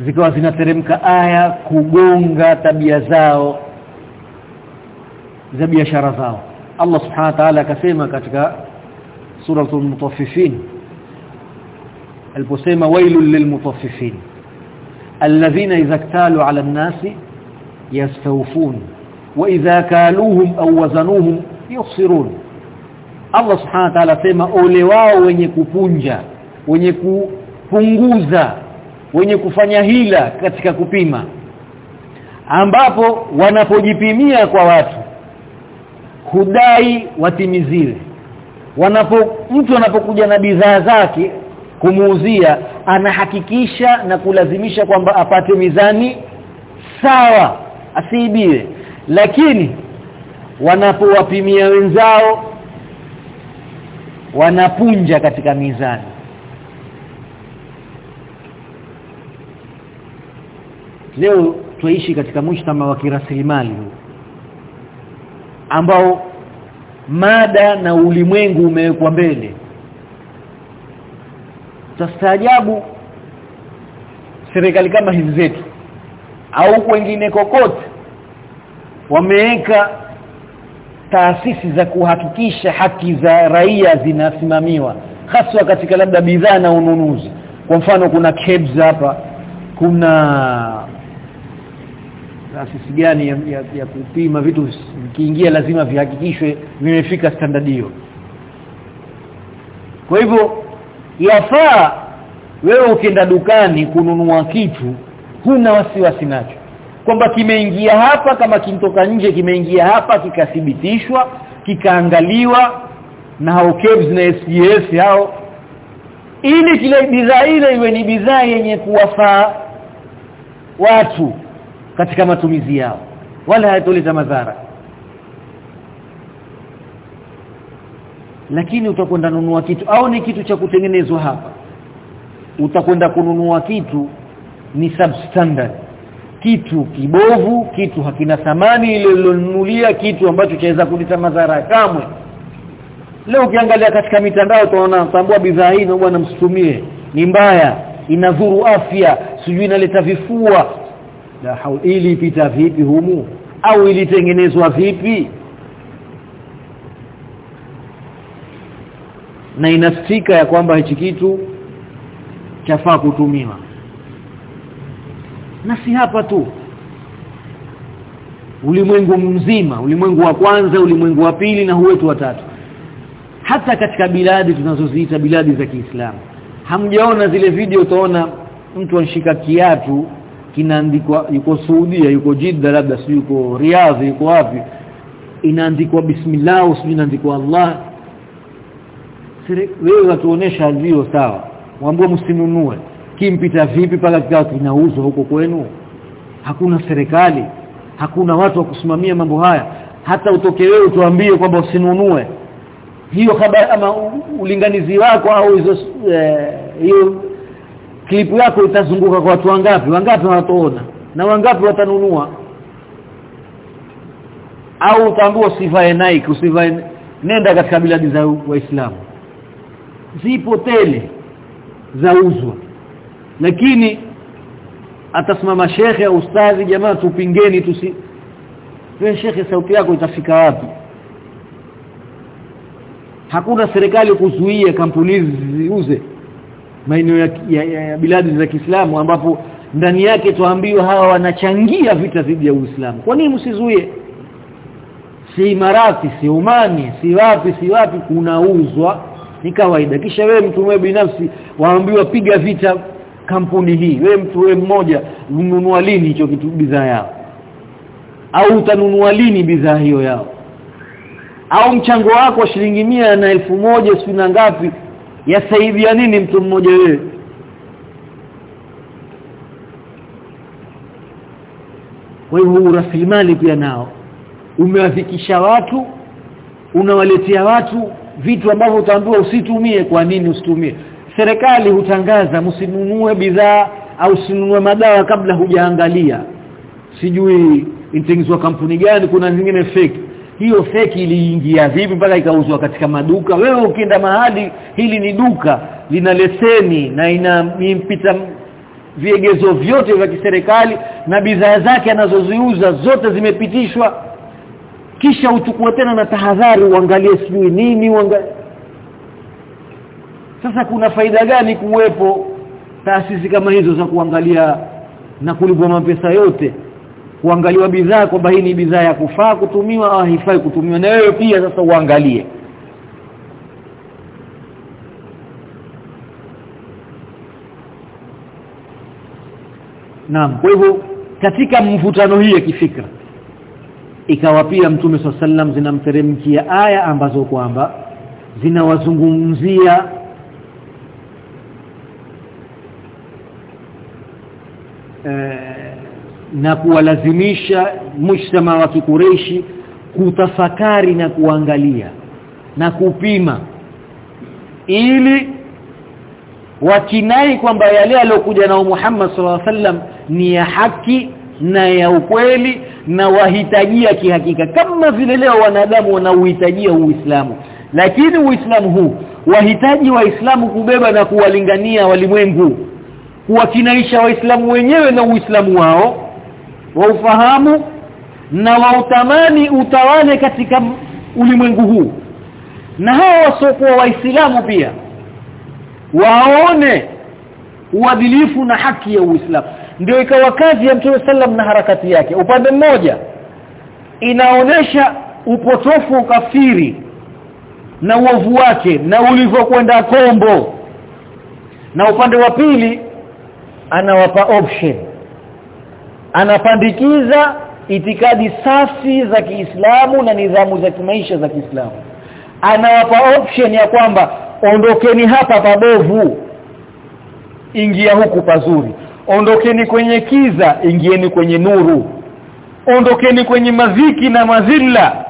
zikawa zinateremka aya kugonga tabia zao za biashara zao Allah subhanahu wa ta'ala akasema katika suratul mutaffifin aliposema wailul lilmutaffifin alladhina idha iktalu 'ala an-nasi yastawfun wa idha kaluhum aw wazanuhum yukhsirun Allah subhanahu wa ta'ala sema ole wao wenye kupunja wenye kupunguza wenye kufanya hila katika kupima ambapo wanapojipimia kwa watu hudai watimiziwe wanapo mtu anapokuja na bidhaa zake kumuuzia anahakikisha na kulazimisha kwamba apate mizani sawa asiibiwe lakini wanapowapimia wenzao wanapunja katika mizani. Leo tuishi katika mshtama wa kirasilimali ambao mada na ulimwengu umewekwa mbele. Tastaajabu serikali kama hizi zetu au wengine kokote wameweka taasisi za kuhakikisha haki za raia zinasimamiwa haswa katika labda bidhaa na ununuzi. Kwa mfano kuna KEBS hapa kuna taasisi gani ya, ya, ya kupima vitu vikiingia lazima vihakikishwe vimefika standard hiyo. Kwa hivyo yafaa wewe ukienda dukani kununua kitu huna wasiwasi nacho kwamba kimeingia hapa kama kimtoka nje kimeingia hapa kikathibitishwa kikaangaliwa na hao KEBS na SCS hao. Ili kile bidhaa ile iwe ni bidhaa yenye kuwafaa watu katika matumizi yao wala hayatoleta madhara. Lakini utakwenda nunua kitu au ni kitu cha kutengenezwa hapa? Utakwenda kununua kitu ni substandard kitu kibovu kitu hakina thamani ile ulilonunulia kitu ambacho chaweza kuleta madhara kamwe. Leo ukiangalia katika mitandao utaona tambua bidhaa hii na bwana msitumie ni mbaya inadhuru afya sijui inaleta vifua. La ili pita vipi humu? Au ilitengenezwa vipi? Na inastika ya kwamba hichi kitu chafaa kutumiwa na si hapa tu. Ulimwengu mzima ulimwengu wa kwanza ulimwengu wa pili na huwetu wa tatu. Hata katika biladi tunazoziita biladi za Kiislamu. Hamjaona zile video utaona mtu anshika kiatu kinaandikwa yuko Saudia yuko Jeddah labda si yuko Riyadh yuko wapi. Inaandikwa bismillah usijui inaandikwa Allah. Wewe watuonesha alio sawa. Waambie msinunue kimpita vipi paka kikao kinauzwa huko kwenu? Hakuna serikali hakuna watu wa kusimamia mambo haya. Hata utoke wewe tuambie kwamba usinunue. Hiyo habari ama ulinganizi wako au hizo hiyo klipu yako itazunguka kwa watu wangapi? Wangapi wanatoona na wangapi watanunua? Au utaambua usivae Nike usivae nenda katika biladi za waislamu. Zipo tele zauzwa lakini atasimama shekhe au ustadhi jamaa tupingeni tusi. Wewe shekhe sauti yako itafika wapi? Hakuna serikali kuzuia kampuni ziuze maeneo ya, ya, ya, ya biladi za Kiislamu ambapo ndani yake tuambiwa hawa wanachangia vita dhidi ya Uislamu. Kwa nini msizuie? Si Imarati si Umani si wapi si wapi kunauzwa. Ni kawaida. Kisha wewe mtu wewe binafsi waambiwa piga vita kampuni hii. Wewe mtu wewe mmoja ununua lini hicho kitu bidhaa yao? Au utanunua lini bidhaa hiyo yao? Au mchango wako wa shilingi mia na elfu moja si na ngapi yasaidia nini mtu mmoja wewe? Kwa hiyo rasilimali pia nao. Umewafikisha watu unawaletea watu vitu ambavyo utaambiwa usitumie. Kwa nini usitumie serikali hutangaza msinunue bidhaa au sinunue madawa kabla hujaangalia. Sijui intengenezwa kampuni gani kuna zingine fake. Hiyo fake iliingia vipi mpaka ikauzwa katika maduka? Wewe ukienda mahali hili ni duka lina leseni na ina mpita viegezo vyote vya kiserikali na bidhaa zake anazoziuza zote zimepitishwa. Kisha uchukue tena na tahadhari uangalie sijui nini uangalie sasa kuna faida gani kuwepo taasisi kama hizo za kuangalia na kulipwa mapesa yote? Kuangaliwa bidhaa kwamba hii ni bidhaa ya kufaa kutumiwa au haifai kutumiwa? Na wewe pia sasa uangalie. Naam kwa hivyo katika mvutano hii ya kifikra ikawa pia Mtume sallam zinamteremkia aya ambazo kwamba zinawazungumzia e, na kuwalazimisha mshtama wa kikureishi kutafakari na kuangalia na kupima ili wakinai kwamba yale aliyokuja nao Muhammad sallallahu alaihi wasallam ni ya haki na ya ukweli na wahitajia kihakika kama vile leo wanadamu wanauhitajia Uislamu. Lakini Uislamu huu wahitaji waislamu kubeba na kuwalingania walimwengu kuwakinaisha waislamu wenyewe na Uislamu wao waufahamu na wautamani utawale katika ulimwengu huu. Na hao wasiokuwa waislamu pia waone uadilifu na haki ya Uislamu. Ndio ikawa kazi ya Mtume sallam na harakati yake. Upande mmoja inaonesha upotofu ukafiri na uovu wake na ulivyokwenda kombo. Na upande wa pili anawapa option. Anapandikiza itikadi safi za Kiislamu na nidhamu za kimaisha za Kiislamu. Anawapa option ya kwamba ondokeni hapa pabovu ingia huku pazuri. Ondokeni kwenye kiza ingieni kwenye nuru. Ondokeni kwenye maziki na mazilla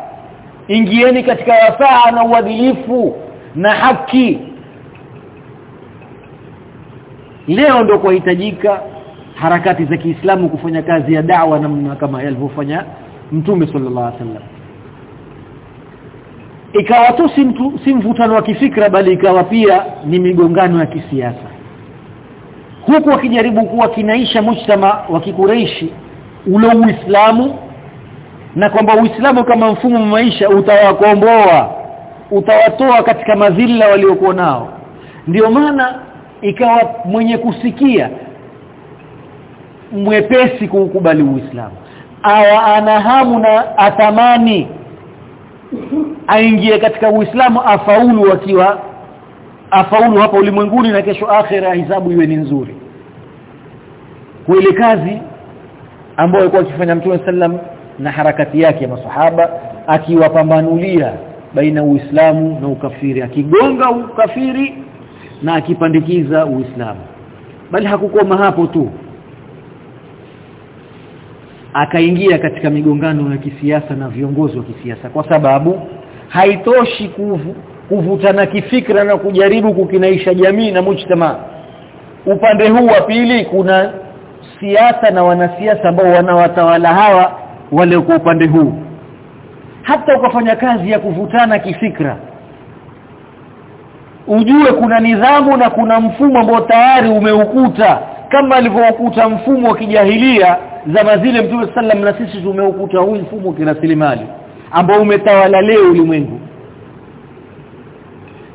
ingieni katika wasaa na uadilifu na haki leo ndio kuhitajika harakati za Kiislamu kufanya kazi ya da'wa namna kama alivyofanya Mtume sallallahu alaihi wasallam. Ikawa tu si mtu si mvutano wa kifikra bali ikawa pia ni migongano ya kisiasa. Huku wakijaribu kuwa kinaisha mujtama wa kikureishi ule Uislamu na kwamba Uislamu kama mfumo wa maisha utawakomboa utawatoa katika madhila waliokuwa nao. Ndio maana ikawa mwenye kusikia mwepesi kuukubali Uislamu. Awa ana hamu na atamani aingie katika Uislamu afaulu akiwa afaulu hapa ulimwenguni na kesho akhera hisabu iwe ni nzuri. Kwa ile kazi ambayo alikuwa akifanya Mtume sallam na harakati yake ya masahaba akiwapambanulia baina Uislamu na ukafiri akigonga ukafiri na akipandikiza Uislamu. Bali hakukoma hapo tu. Akaingia katika migongano ya kisiasa na viongozi wa kisiasa kwa sababu haitoshi kuvu, kuvutana kifikra na kujaribu kukinaisha jamii na mujtama upande huu wa pili kuna siasa na wanasiasa ambao wanawatawala hawa wale kwa upande huu. Hata ukafanya kazi ya kuvutana kifikra ujue kuna nidhamu na kuna mfumo ambao tayari umeukuta kama alivyoukuta mfumo wa kijahilia zama zile Mtume sallam na sisi tumeukuta huu mfumo wa kirasilimali ambao umetawala leo ulimwengu.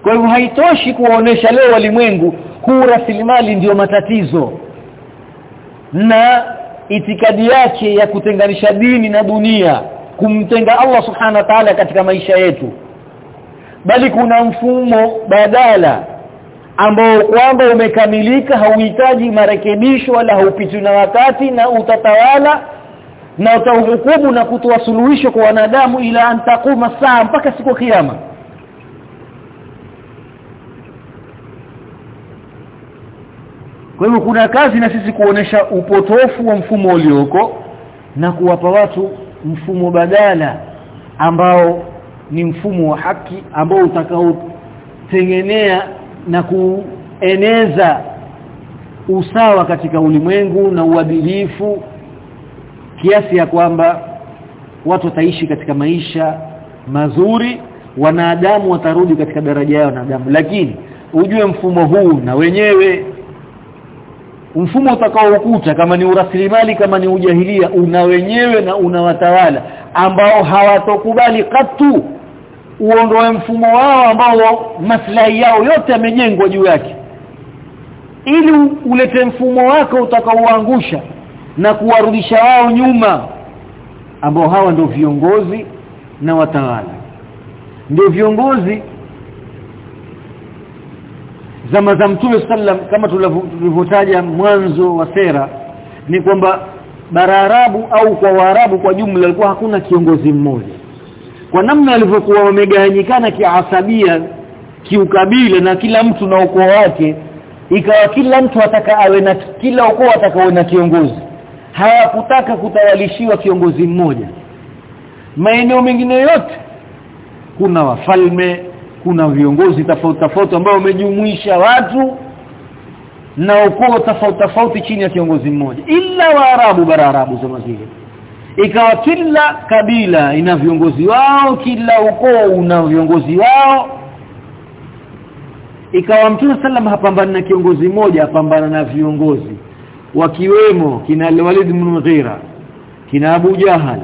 Kwa hivyo haitoshi kuwaonesha leo walimwengu huu rasilimali ndiyo matatizo na itikadi yake ya kutenganisha dini na dunia kumtenga Allah subhanahu wa ta'ala katika maisha yetu bali kuna mfumo badala ambao kwamba umekamilika hauhitaji marekebisho wala haupitwi na wakati na utatawala na utahukumu na kutoa suluhisho kwa wanadamu ila antakuma saa mpaka siku kiyama. Kwa hivyo kuna kazi na sisi kuonesha upotofu wa mfumo ulioko na kuwapa watu mfumo badala ambao ni mfumo wa haki ambao utakaotengenea na kueneza usawa katika ulimwengu na uadilifu kiasi ya kwamba watu wataishi katika maisha mazuri wanadamu watarudi katika daraja yao wanadamu. Lakini ujue mfumo huu na wenyewe mfumo utakaoukuta kama ni urasilimali kama ni ujahilia una wenyewe na una watawala ambao hawatokubali katu uondoe mfumo wao ambao maslahi yao yote yamejengwa juu yake. Ili ulete mfumo wako utakaoangusha na kuwarudisha wao nyuma ambao hawa ndio viongozi na watawala. Ndio viongozi zama za Mtume sallam kama tulivyotaja mwanzo wa sera ni kwamba bara Arabu au kwa Waarabu kwa jumla alikuwa hakuna kiongozi mmoja kwa namna alivyokuwa wamegawanyikana kiasabia kiukabila na kila mtu na ukoo wake ikawa kila mtu ataka awe na kila ukoo atakawe na kiongozi. Hawakutaka kutawalishiwa kiongozi mmoja. Maeneo mengine yote kuna wafalme kuna viongozi tofauti tofauti ambao wamejumuisha watu na ukoo tofauti tofauti chini ya kiongozi mmoja. Ila waarabu bara arabu zama zile ikawa kila kabila ina viongozi wao kila ukoo una viongozi wao. Ikawa mtume sallam hapambana na kiongozi mmoja hapambana na viongozi. Wakiwemo kina Walid ibn Mughira kina Abu Jahal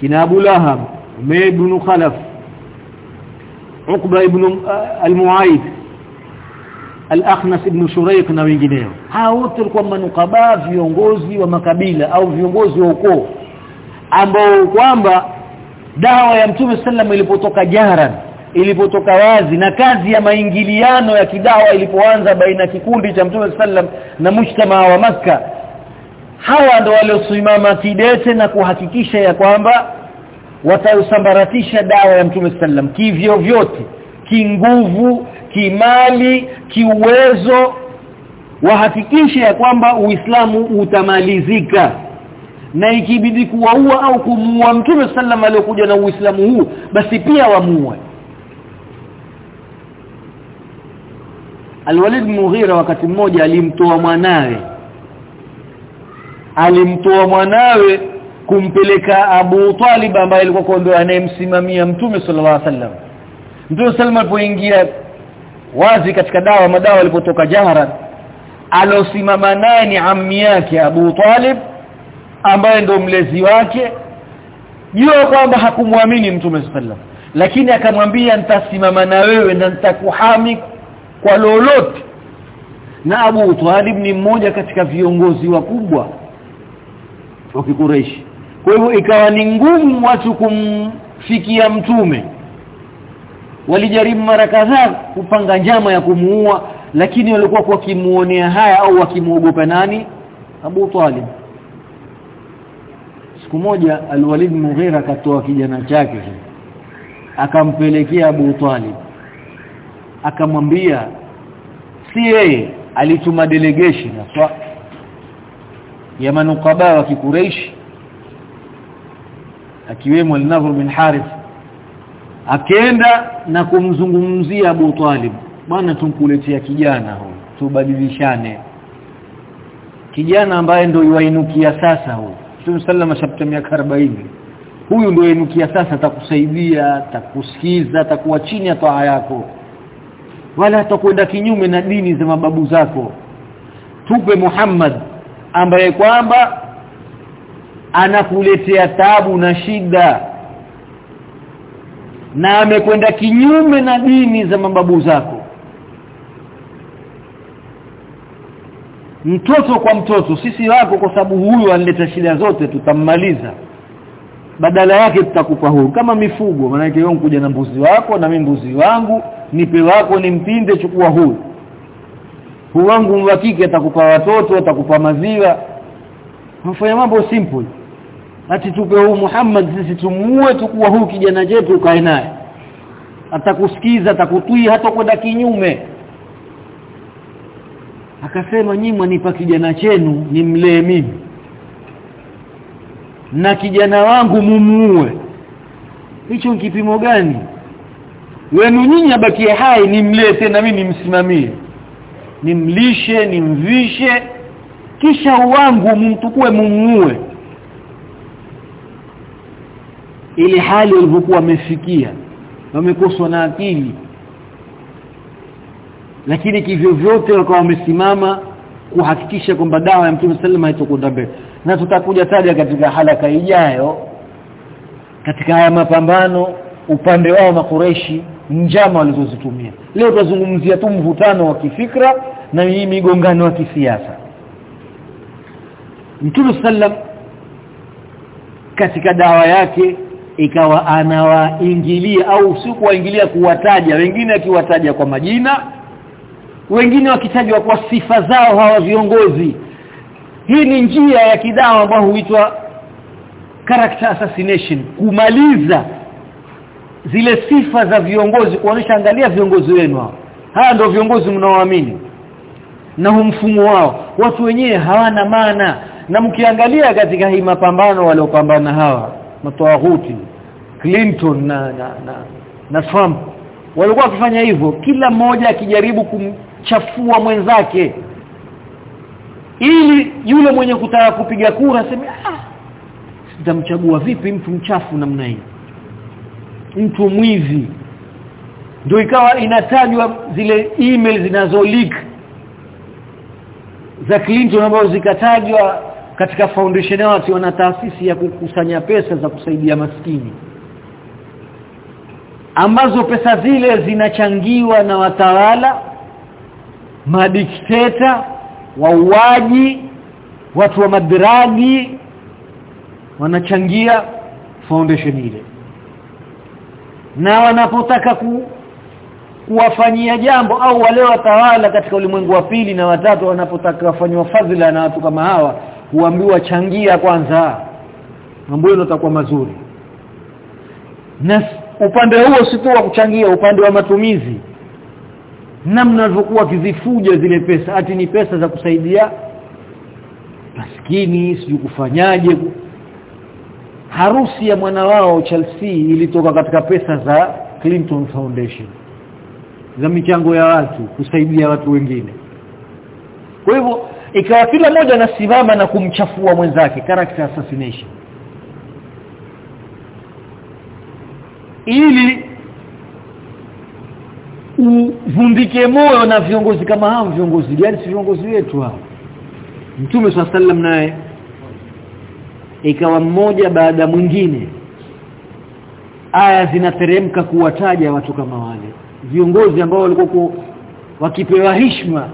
kina Abu Lahab Umayy ibn Khalaf Uqba ibn al-Mu'ayth al-Akhnas ibn Shuraiq na wengineo. Hao wote walikuwa manukaba viongozi wa makabila au viongozi wa ukoo ambao kwamba dawa ya Mtume sallam ilipotoka jaran ilipotoka wazi na kazi ya maingiliano ya kidawa ilipoanza baina kikundi cha Mtume sallam na mshtama wa maka hawa ndio waliosimama kidete na kuhakikisha ya kwamba watausambaratisha dawa ya Mtume sallam kivyo vyote kinguvu kimali kiuwezo wahakikishe ya kwamba Uislamu utamalizika na ikibidi kuwaua au kumuua Mtume sallam aliyokuja na Uislamu huu basi pia wamuue. Al-Walid Mughira wakati mmoja alimtoa mwanawe. Alimtoa mwanawe kumpeleka Abu Talib ambaye alikuwa ndio anayemsimamia Mtume sallallahu alaihi wasallam. Mtume sallam alipoingia wazi katika dawa madawa alipotoka Jahran alosimama naye ni ammi yake Abu Talib ambaye ndo mlezi wake jua kwamba hakumwamini Mtume sallam lakini akamwambia nitasimama na wewe na nitakuhami kwa lolote. Na Abu Talib ni mmoja katika viongozi wakubwa wa Kikureishi. Kwa hivyo ikawa ni ngumu watu kumfikia mtume. Walijaribu mara kadhaa kupanga njama ya kumuua lakini walikuwa kwa kimuonea haya au wakimuogopa nani? Abu Talib siku moja alwalid Mughira akatoa kijana chake akampelekea Abu Talib. Akamwambia si yeye alituma delegation aswa ya manukaba wa kikureishi akiwemo al-Nadhr bin Harith. Akaenda na kumzungumzia Abu Talib. Bwana tumkuletea kijana huyu tubadilishane. Kijana ambaye ndio yuainukia sasa huyu Mtume sallama miaka 40 huyu ndio inukia sasa atakusaidia atakusikiza atakuwa chini ya taa yako. Wala atakwenda kinyume na dini za mababu zako. Tupe Muhammad ambaye kwamba anakuletea tabu na shida. Na amekwenda kinyume na dini za mababu zako mtoto kwa mtoto sisi wako kwa sababu huyu anleta shida zote tutammaliza. Badala yake tutakupa huyu kama mifugo maana yake wewe kuja na mbuzi wako na mimi mbuzi wangu nipe wako ni mpinde chukua huyu huyu wangu wa kike atakupa watoto atakupa maziwa. Mfanya mambo simple. Ati tupe huu Muhammad sisi tumue tukua huu kijana chetu kae naye. Atakusikiza atakutii hata kwenda kinyume akasema nyinyi mwanipa kijana chenu nimlee mimi. Na kijana wangu mumuue. Hicho kipimo gani? Wenu nyinyi abakie hai nimlee tena mimi nimsimamie. Nimlishe nimvishe kisha wangu mumtukue mumuue. Ili hali walivyokuwa wamefikia wamekoswa na akili lakini kivyo vyote wakawa wamesimama kuhakikisha kwamba dawa ya Mtume sallallahu haitokwenda mbele na tutakuja taja katika halaka ijayo katika haya mapambano upande wao makureshi njama walizozitumia. Leo tutazungumzia tu mvutano wa kifikra na hii migongano ya kisiasa. Mtume sallam katika dawa yake ikawa anawaingilia au si kuwaingilia kuwataja wengine akiwataja kwa majina wengine wakitajwa kwa sifa zao hawa viongozi. Hii ni njia ya kidawa ambayo huitwa character assassination kumaliza zile sifa za viongozi kuonesha angalia viongozi wenu hao. Haya ndio viongozi mnaoamini na humfumo wao. Watu wenyewe hawana maana. Na mkiangalia katika hii mapambano waliopambana hawa matawaghuti Clinton na na, na na Trump walikuwa wakifanya hivyo kila mmoja akijaribu kumchafua mwenzake. Ili yule mwenye kutaka kupiga kura aseme ah sitamchagua vipi mtu mchafu namna hii? Mtu mwizi. Ndio ikawa inatajwa zile email zinazo leak za Clinton ambazo zikatajwa katika foundation yao wana taasisi ya kukusanya pesa za kusaidia maskini ambazo pesa zile zinachangiwa na watawala madikteta wauaji watu wa madragi wanachangia foundation ile. Na wanapotaka ku, kuwafanyia jambo au wale watawala katika ulimwengu wa pili na watatu wanapotaka wafanywa fadhila na watu kama hawa huambiwa changia kwanza. Mambo yenu yatakuwa mazuri. Na upande huo si tu wa kuchangia upande wa matumizi namna alivyokuwa kizifuja zile pesa. Ati ni pesa za kusaidia maskini siju kufanyaje. Harusi ya mwana wao Chelsea ilitoka katika pesa za Clinton Foundation za michango ya watu kusaidia watu wengine. Kwa hivyo ikawa kila mmoja anasimama na kumchafua mwenzake character assassination. Ili uvundike moyo na viongozi kama hao. Viongozi gani? Si viongozi wetu hao. Mtume swalla naye ikawa mmoja baada mwingine. Aya zinateremka kuwataja watu kama wale. Viongozi ambao walikuwa wakipewa heshima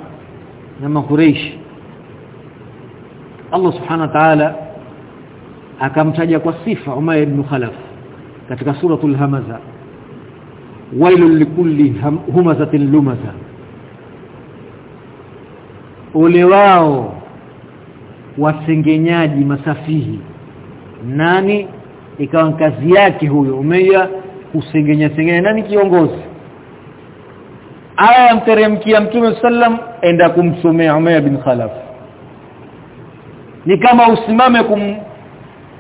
na makureishi Allah subhanahu wa ta'ala akamtaja kwa sifa Umayyah ibn Khalaf katika suratul hamaza wailul likulli humazatin lumaza ole wao wasengenyaji masafihi. Nani? Ikawa kazi yake huyo. Umeya kusengenya sengenya. Nani kiongozi? Aya mteremkia mtume sallam enda kumsomea Umayya bin Khalaf. Ni kama usimame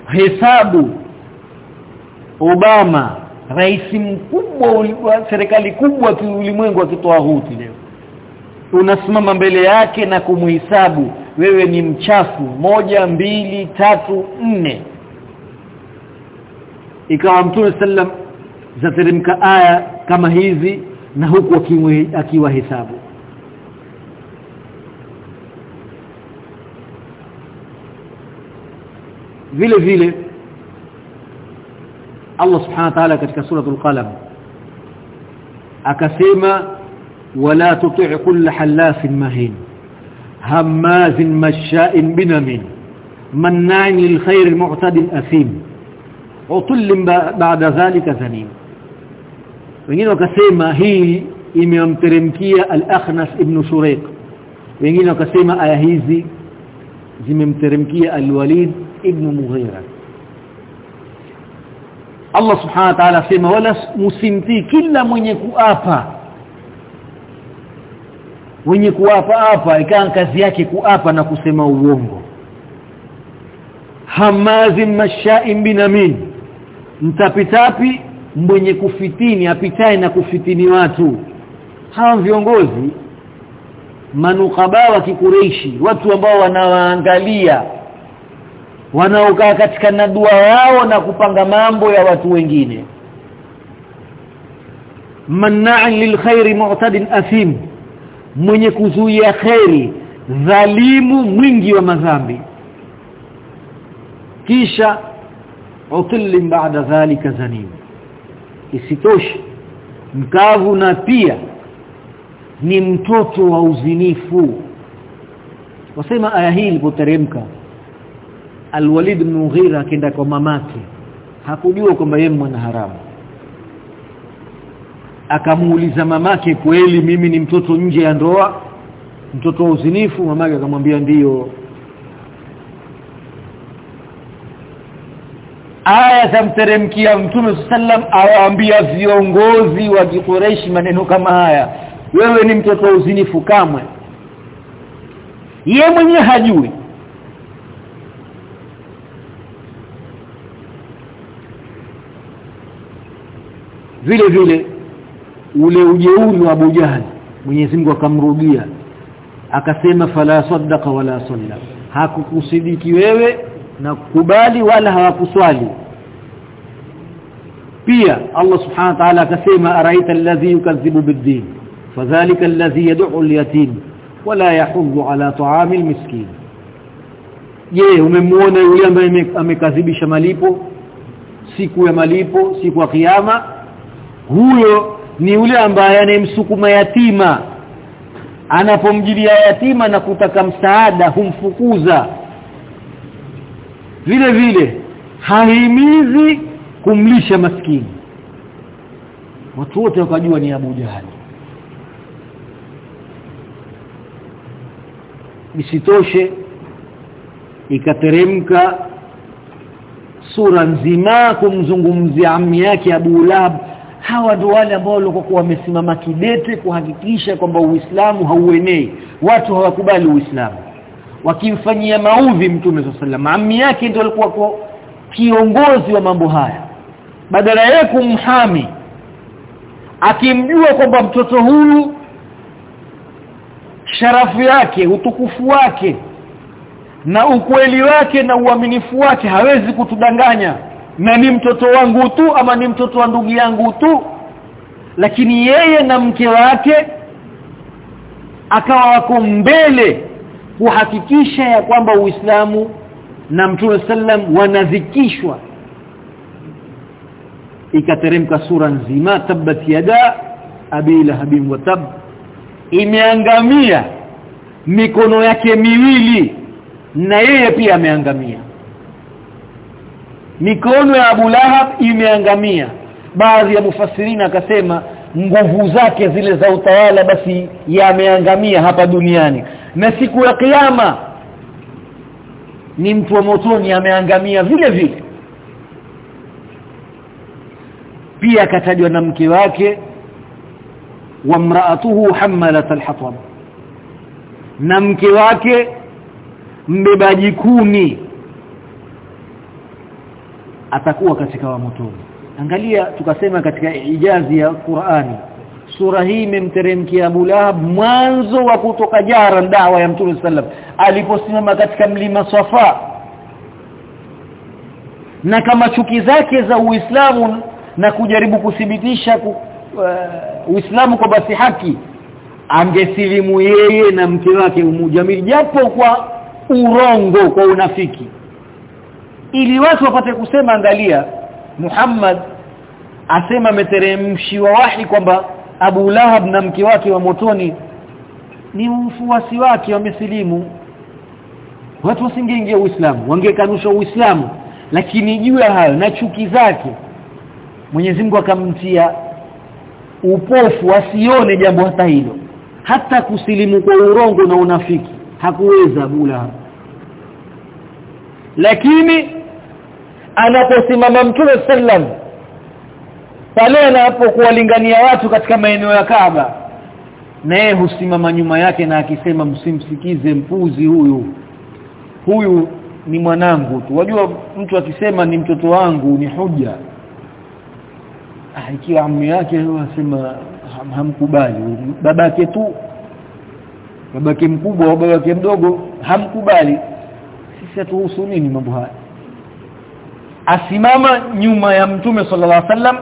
kumhesabu Obama rais mkubwa wa serikali kubwa kiulimwengu akitoa huti leo. Unasimama mbele yake na kumhisabu wewe ni mchafu. Moja mbili tatu nne. Ikawa mtume sallam zateremka aya kama hizi na huku akiwa hesabu vile vile Allah subhanahu wa ta'ala katika suratul qalam akasema wala tuti' kull halafin mahin hammazin masha'in binamin manna'in lil khair mu'tadin athim utull ba'da dhalika zanim wengine wakasema hii imemteremkia al-Akhnas ibn Shuraiq wengine wakasema aya hizi zimemteremkia al-Walid ibn Mughira Allah subhanahu wa ta'ala sema wala musimti kila mwenye kuapa. Mwenye kuapa hapa ikawa kazi yake kuapa na kusema uongo. Hamazim mashaim binamin mtapitapi mwenye kufitini apitaye na kufitini watu. Hawa viongozi manukaba wa kikureishi watu ambao wanawaangalia wanaokaa katika nadua yao na kupanga mambo ya watu wengine. Manna'in lilkhairi mu'tadin athim mwenye kuzuia khairi dhalimu mwingi wa madhambi. Kisha utillim baada dhalika zanim. Isitoshe mkavu na pia ni mtoto wa uzinifu. Wasema aya hii ilipoteremka Al-Walid ibn Mughira akaenda kwa mamake hakujua kwamba yeye mwana haramu akamuuliza mamake kweli mimi ni mtoto nje ya ndoa? Mtoto wa uzinifu? Mamake akamwambia ndiyo aya zamteremkia mtume sallam awaambia viongozi wa Quraysh maneno kama haya wewe ni mtoto wa uzinifu kamwe. Ye mwenyewe hajui vile vile ule ujeuri wa Abu Jahl Mwenyezi Mungu akamrudia akasema fala saddaqa wala salla. Hakukusidiki wewe na kukubali wala hawakuswali. Pia Allah subhanahu wa ta'ala akasema araita alladhi yukazzibu bid-din fadhalika alladhi yad'u al-yatim wala yahuddu ala ta'ami al-miskin. Je umemwona yule ambaye amekadhibisha malipo? Siku ya malipo siku ya kiyama huyo ni yule ambaye anemsukuma yatima. Anapomjilia yatima na kutaka msaada humfukuza. Vile vile hahimizi kumlisha maskini. Watu wote wakajua ni Abu Jahal. Isitoshe ikateremka sura nzima kumzungumzia ammi yake Abu Lahab hawa ndio wale ambao walikuwa wamesimama kidete kuhakikisha kwamba Uislamu hauenei. Watu hawakubali Uislamu. Wakimfanyia maudhi Mtume sallam ammi yake ndio alikuwa kiongozi wa mambo haya. Badala yake kumhami akimjua kwamba mtoto huyu sharafu yake utukufu wake na ukweli wake na uaminifu wake hawezi kutudanganya na ni mtoto wangu tu ama ni mtoto wa ndugu yangu tu. Lakini yeye na mke wake akawa wako mbele kuhakikisha ya kwamba Uislamu na Mtume sallam wanazikishwa. Ikateremka sura nzima tabbat yada abi lahabin wa tab. Imeangamia mikono yake miwili na yeye pia ameangamia mikono ya Abu Lahab imeangamia. Baadhi ya mufasirina akasema nguvu zake zile za utawala basi yameangamia hapa duniani. Na siku ya kiyama ni mtu wa motoni ameangamia vile vile. Pia akatajwa na mke wake wa mraatuhu hamalat alhatab. Na mke wake mbebaji kuni atakuwa katika wa motoni. Angalia tukasema katika ijazi ya Qur'ani sura hii imemteremkia Abu Lahab mwanzo wa kutoka jara dawa ya Mtume sallam aliposimama katika mlima Safa. Na kama chuki zake za Uislamu na kujaribu kuthibitisha ku, uh, Uislamu kwa basi haki angesilimu yeye na mke wake umujamili japo kwa urongo kwa unafiki ili watu wapate kusema angalia Muhammad asema ameteremshiwa wahi kwamba Abu Lahab na mke wake wa motoni ni mfuasi wake wamesilimu watu wasingeingia Uislamu wangekanusha Uislamu. Lakini juu ya hayo na chuki zake Mwenyezi Mungu akamtia upofu asione jambo hata hilo. Hata kusilimu kwa urongo na unafiki hakuweza Abu Lahab. Lakini anaposimama Mtume sallam pale anapokuwalingania watu katika maeneo ya Kaaba naye husimama nyuma yake na akisema msimsikize mpuzi huyu. Huyu ni mwanangu tu. Wajua mtu akisema ni mtoto wangu ni huja. Ah ikiwa ammi yake anasema ham, hamkubali. Babake tu. Babake mkubwa au babake mdogo hamkubali. Sisi hatuhusu nini mambo haya asimama nyuma ya mtume sallallahu alaihi wasallam.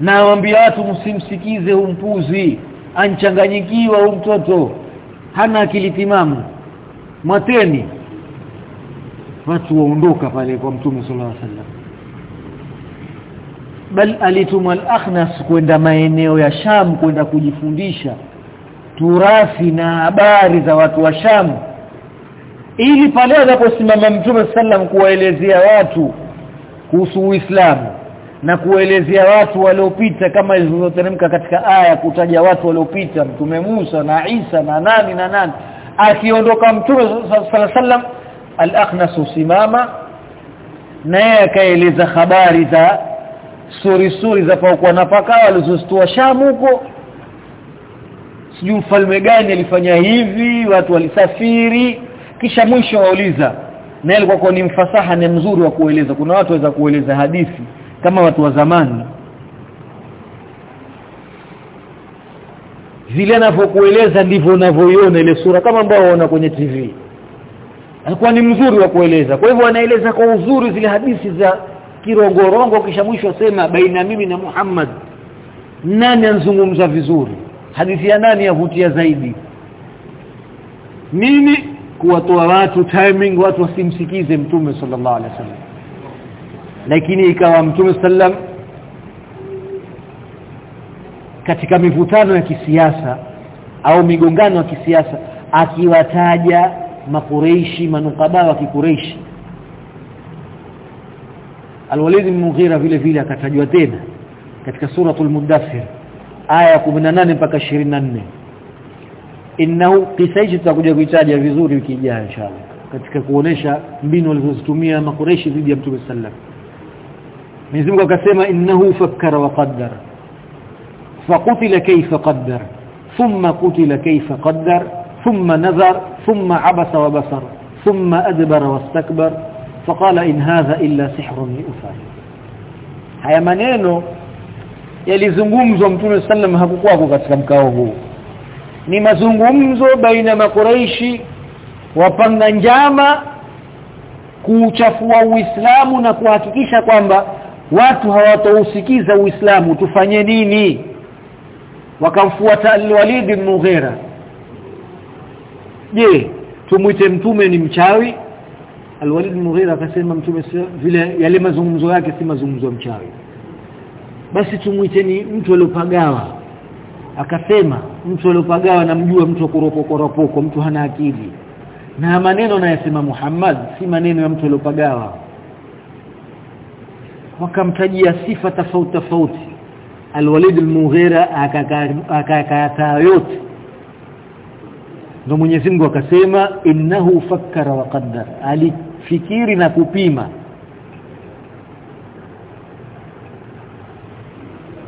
Na waambia watu msimsikize umpuzi anchanganyikiwa huyu mtoto hana akili timamu. Mateni watu waondoka pale kwa mtume sallallahu alaihi wasallam. Bal alituma al-akhnas kwenda maeneo ya Sham kwenda kujifundisha turasi na habari za watu wa Sham ili pale anaposimama mtume sallam kuwaelezea watu kuhusu Uislamu na kuwaelezea watu waliopita kama ilivyoteremka katika aya kutaja watu waliopita mtume Musa na Isa na nani na nani akiondoka mtume sallam al-akhnas simama naye akaeleza habari za suri suri za paukuwa napaka walizostua Shamu huko. Sijui mfalme gani alifanya hivi watu walisafiri kisha mwisho wauliza naye alikuwa ni mfasaha ni mzuri wa kueleza. Kuna watu waweza kueleza hadithi kama watu wa zamani. Vile anavyokueleza ndivyo unavyoiona ile sura kama ambao unaona kwenye TV alikuwa ni mzuri wa kueleza. Kwa hivyo anaeleza kwa uzuri zile hadithi za kirongorongo kisha mwisho asema baina mimi na Muhammad. Nani anzungumza vizuri? Hadithi ya nani yavutia zaidi? Nini kuwatoa watu timing watu wasimsikize mtume sallallahu alaihi wasallam. Lakini ikawa mtume sallam katika mivutano ya kisiasa au migongano ya kisiasa akiwataja makureishi manukaba wa kikureishi Al-Walid bin Mughira vile vile akatajwa tena katika suratul Mudaththir aya 18 mpaka 24 innahu kisa hichi tutakuja vizuri wiki ijayo inshallah katika kuonesha mbinu walizozitumia makureishi dhidi ya Mtume sallam Mwenyezi Mungu akasema innahu fakkara wa qaddara فقتل كيف قدر ثم قتل كيف قدر ثم نظر ثم عبس وبصر ثم أدبر واستكبر فقال إن هذا إلا سحر يؤثر haya maneno yalizungumzwa Mtume sallam hakukuwa katika mkao huu ni mazungumzo baina makuraishi wapanga njama kuuchafua Uislamu na kuhakikisha kwamba watu hawatousikiza Uislamu tufanye nini? Wakamfuata al-Walid bin Mughira. Je tumuite mtume ni mchawi? al-Walid Mughira akasema mtume vile yale mazungumzo yake si mazungumzo ya mchawi. Basi tumwite ni mtu aliyopagawa akasema mtu aliyopagawa namjua mtu kuropoko mtu hana akili. Na maneno anayosema Muhammad si maneno ya mtu aliyopagawa. Wakamtajia sifa tofauti tofauti. Al-Walid al-Mughira akakataa yote. Ndio Mwenyezi Mungu akasema innahu fakkara wa qaddar alifikiri na kupima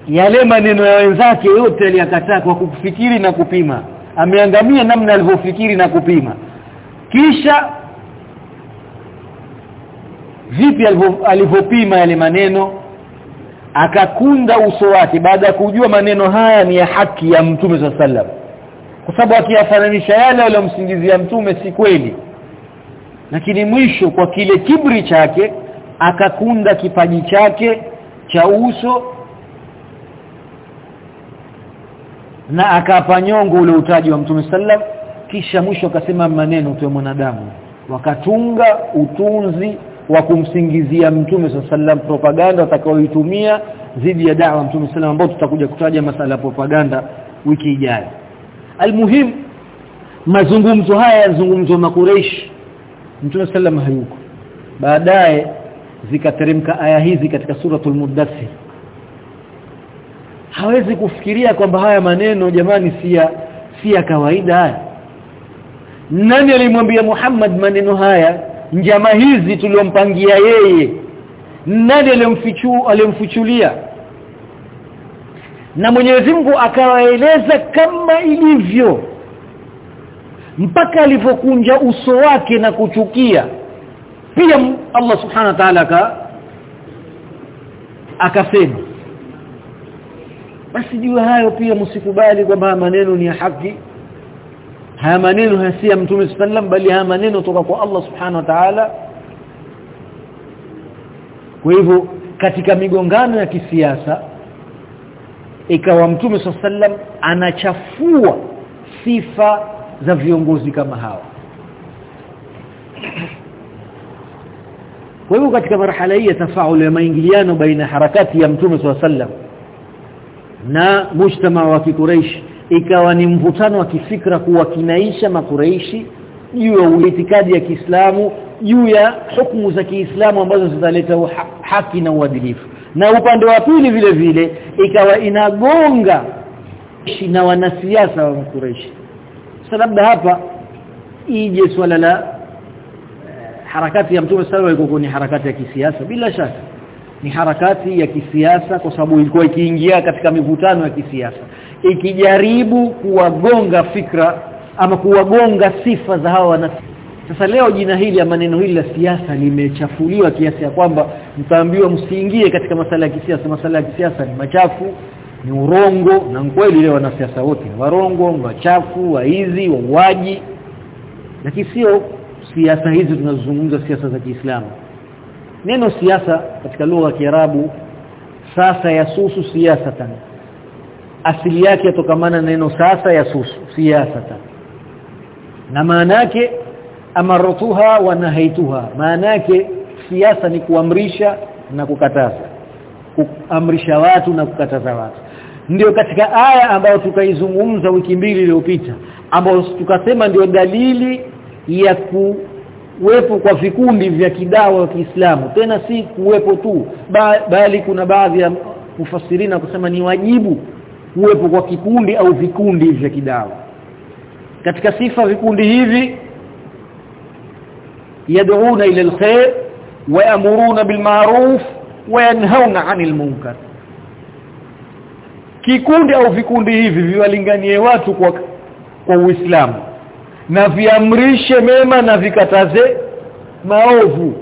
yale maneno ya wenzake yote aliyakataa kwa kufikiri na kupima. Ameangamia namna alivyofikiri na kupima. Kisha vipi alivyopima yale maneno? Akakunda uso wake. Baada ya kujua maneno haya ni ya haki ya mtume sallam kwa sababu akiyafananisha yale aliyomsingizia mtume si kweli. Lakini mwisho kwa kile kibri chake akakunda kipaji chake cha uso na akapa nyongo ule utaji wa mtume sallam kisha mwisho akasema maneno tu mwanadamu. Wakatunga utunzi wa kumsingizia mtume sallam propaganda atakayoitumia dhidi ya da'wa mtume sallam ambao tutakuja kutaja masala ya propaganda wiki ijayo. Almuhim mazungumzo haya yazungumzo makureish mtume sallam hayuko. Baadaye zikateremka aya hizi katika suratul mudaththir hawezi kufikiria kwamba haya maneno jamani si ya si ya kawaida haya. Nani alimwambia Muhammad maneno haya? Njama hizi tuliompangia yeye. Nani aliyomfichu aliyomfichulia na Mwenyezi Mungu akawaeleza kama ilivyo. Mpaka alivyokunja uso wake na kuchukia. Pia Allah subhanahu wa ta'ala aka akasema basi jua hayo pia msikubali kwamba maneno ni ya haki. Haya maneno hasi ya mtume sallam bali haya maneno toka kwa Allah subhanahu wa ta'ala. Kwa hivyo katika migongano ya kisiasa ikawa mtume sallam anachafua sifa za viongozi kama hawa. Kwa hivyo katika marhala hii ya tafaul ya maingiliano baina harakati ya mtume sallam na mujtama wa kikureishi ikawa ni mvutano wa kifikra kuwa kinaisha makureishi juu ya itikadi ya Kiislamu juu ya hukumu za Kiislamu ambazo zitaleta ha haki na uadilifu. Na upande wa pili vile vile ikawa inagonga na wanasiasa wa sasa labda hapa ije swala la harakati ya mtume sallallahu alayhi wasallam ni harakati ya kisiasa bila shaka ni harakati ya kisiasa kwa sababu ilikuwa ikiingia katika mivutano ya kisiasa. Ikijaribu kuwagonga fikra ama kuwagonga sifa za hawa wana sasa leo jina hili ya maneno hili la siasa limechafuliwa kiasi ya kwamba mtaambiwa msiingie katika masala ya kisiasa. Masala ya kisiasa ni machafu ni urongo na kweli leo wanasiasa wote warongo wachafu waizi wauaji. Lakini sio siasa hizi tunazungumza siasa za Kiislamu neno siasa katika lugha ya Kiarabu sasa yasusu siasatan asili yake yatokamana na neno sasa yasusu siasatan na maana yake amartuha wa nahaituha. Maana yake siasa ni kuamrisha na kukataza. Kuamrisha watu na kukataza watu. Ndio katika aya ambayo tukaizungumza wiki mbili iliyopita ambayo tukasema ndio dalili ya kuwepo kwa vikundi vya kidawa wa Kiislamu. Tena si kuwepo tu ba, bali kuna baadhi ya kufasirina kusema ni wajibu kuwepo kwa kikundi au vikundi vya kidawa. Katika sifa vikundi hivi yad'una ila alkhair wa yamuruna bil ma'ruf wa yanhauna 'anil munkar. Kikundi au vikundi hivi viwalinganie watu kwa kwa Uislamu na viamrishe mema na vikataze maovu.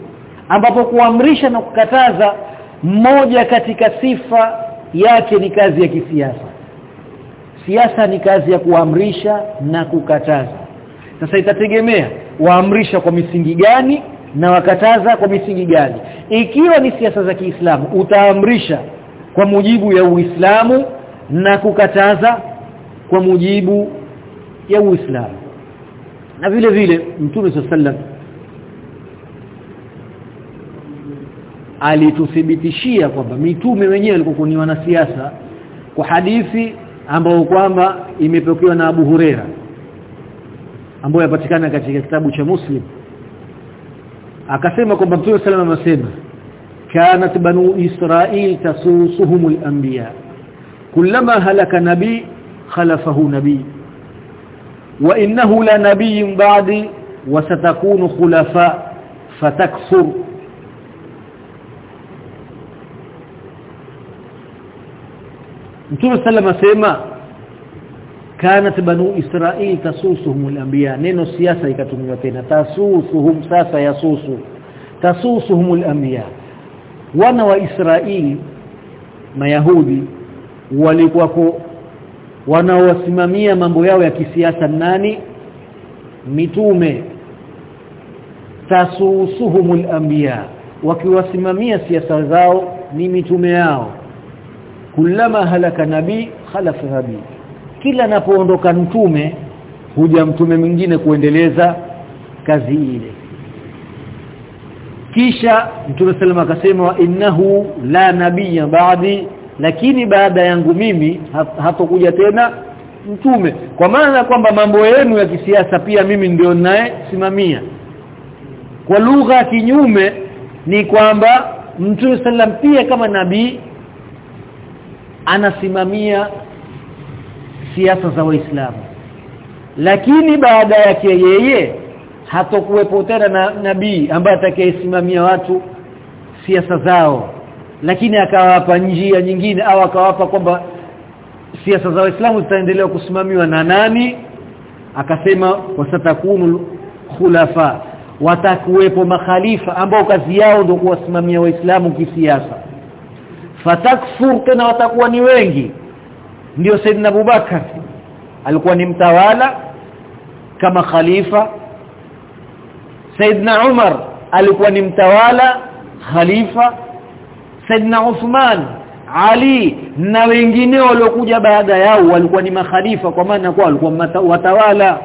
Ambapo kuamrisha na kukataza mmoja katika sifa yake ni kazi ya kisiasa. Siasa ni kazi ya kuamrisha na kukataza. Sasa itategemea waamrisha kwa misingi gani na wakataza kwa misingi gani. Ikiwa ni siasa za Kiislamu utaamrisha kwa mujibu ya Uislamu na kukataza kwa mujibu ya Uislamu na vile vile Mtume sallam alituthibitishia kwamba mitume wenyewe walikuwa ni wanasiasa kwa hadithi ambayo kwamba imepokewa na Abu Huraira ambayo yapatikana katika kitabu cha Muslim. Akasema kwamba Mtume sallam amesema kanat banu israil tasusuhumul anbiya. Kullama halaka nabi khalafahu nabi nabiyyun ba'di wa satakunu khulafa fatakfur Mtume sallam asema kanat banu israil tasusuhum al-anbiya neno siasa ikatumiwa tena tasusuhum sasa yasusu tasusuhum al-anbiya wana wa israili mayahudi walikuwa wanaowasimamia mambo yao ya kisiasa nani? Mitume. Tasusuhumul anbiya. Wakiwasimamia siasa zao ni mitume yao. Kullama halaka nabii khalafa nabii kila anapoondoka mtume huja mtume mwingine kuendeleza kazi ile. Kisha mtume sallam akasema innahu la nabiyya ba'di lakini baada yangu mimi hatokuja tena mtume. Kwa maana kwamba mambo yenu ya kisiasa pia mimi ndio naye simamia kwa lugha kinyume ni kwamba mtume sallam pia kama nabii anasimamia siasa za waislamu. Lakini baada yake yeye hatokuwepo tena na nabii ambaye atakayesimamia watu siasa zao lakini akawapa njia nyingine au akawapa kwamba siasa za waislamu zitaendelea kusimamiwa na nani? Akasema wasatakunu khulafa watakuwepo makhalifa ambao kazi yao ndio kuwasimamia waislamu kisiasa. Fatakfur tena watakuwa ni wengi. Ndio Saidina Abubakar alikuwa ni mtawala kama khalifa. Saidina Umar alikuwa ni mtawala khalifa Saidina Uthman Ali na wengine waliokuja baada yao walikuwa ni makhalifa kwa maana kwa walikuwa watawala.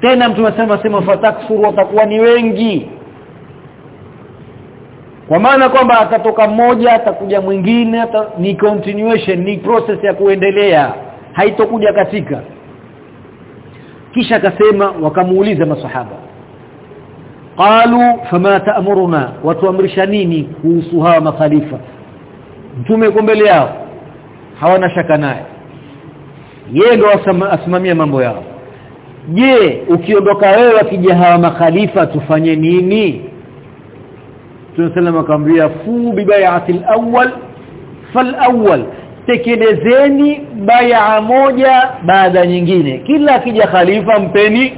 Tena mtu anasema sema fatakfur watakuwa ni wengi. Kwa maana kwamba atatoka mmoja atakuja mwingine ata, ni continuation ni process ya kuendelea. Haitokuja katika. Kisha akasema wakamuuliza masahaba qalu fama ta'muruna watuamrisha nini kuhusu hawa makhalifa? Mtume yuko mbele yao hawana shaka naye. Yeye ndo asimamia mambo yao. Je ukiondoka wewe akija hawa makhalifa tufanye nini? Tunasema akamwambia fu bibay'ati al-awwal fal-awwal tekelezeni bai'a moja baada nyingine. Kila akija khalifa mpeni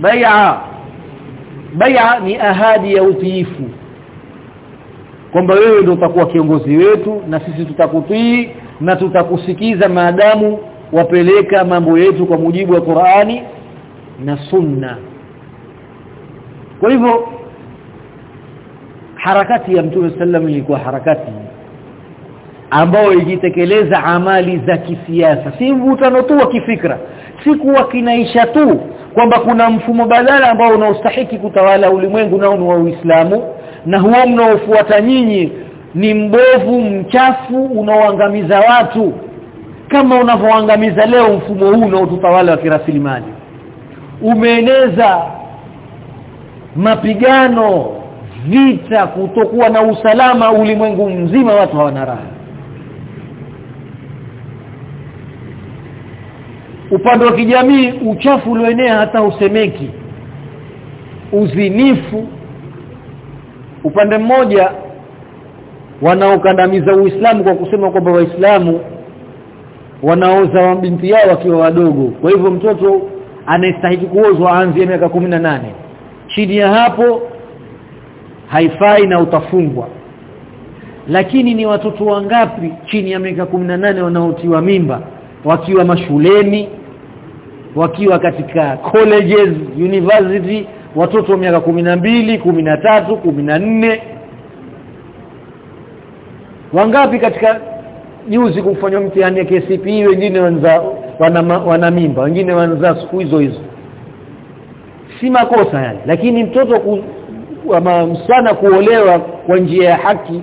bai'a bai'a ni ahadi ya utiifu. Kwamba wewe ndio utakuwa kiongozi wetu na sisi tutakutii na tutakusikiza maadamu wapeleka mambo yetu kwa mujibu wa Qur'ani na Sunna. Kwa hivyo harakati ya Mtume sallam ilikuwa harakati ambao ikitekeleza amali za kisiasa. Si mvutano tu wa kifikra si kuwa kinaisha tu kwamba kuna mfumo badala ambao unaostahiki kutawala ulimwengu nao ni wa Uislamu na huo mnaofuata nyinyi ni mbovu mchafu unaoangamiza watu kama unavyoangamiza leo mfumo huu na utawala wa kirasilimali. Umeeneza mapigano vita kutokuwa na usalama ulimwengu mzima watu hawana raha upande wa kijamii uchafu ulioenea hata usemeki uzinifu. Upande mmoja wanaokandamiza Uislamu kwa kusema kwamba Waislamu wanaoza wa binti yao wakiwa wadogo. Kwa hivyo mtoto anastahili kuozwa aanzie miaka nane. Chini ya hapo haifai na utafungwa. Lakini ni watoto wangapi chini ya miaka nane wanaotiwa mimba wakiwa mashuleni wakiwa katika colleges university watoto wa miaka mbili kumi nne. Wangapi katika juzi kufanywa mtihani ya kcp wengine wanza wana, wana mimba wengine wanza siku hizo hizo? Si makosa yani lakini mtoto ku, ama msana kuolewa kwa njia ya haki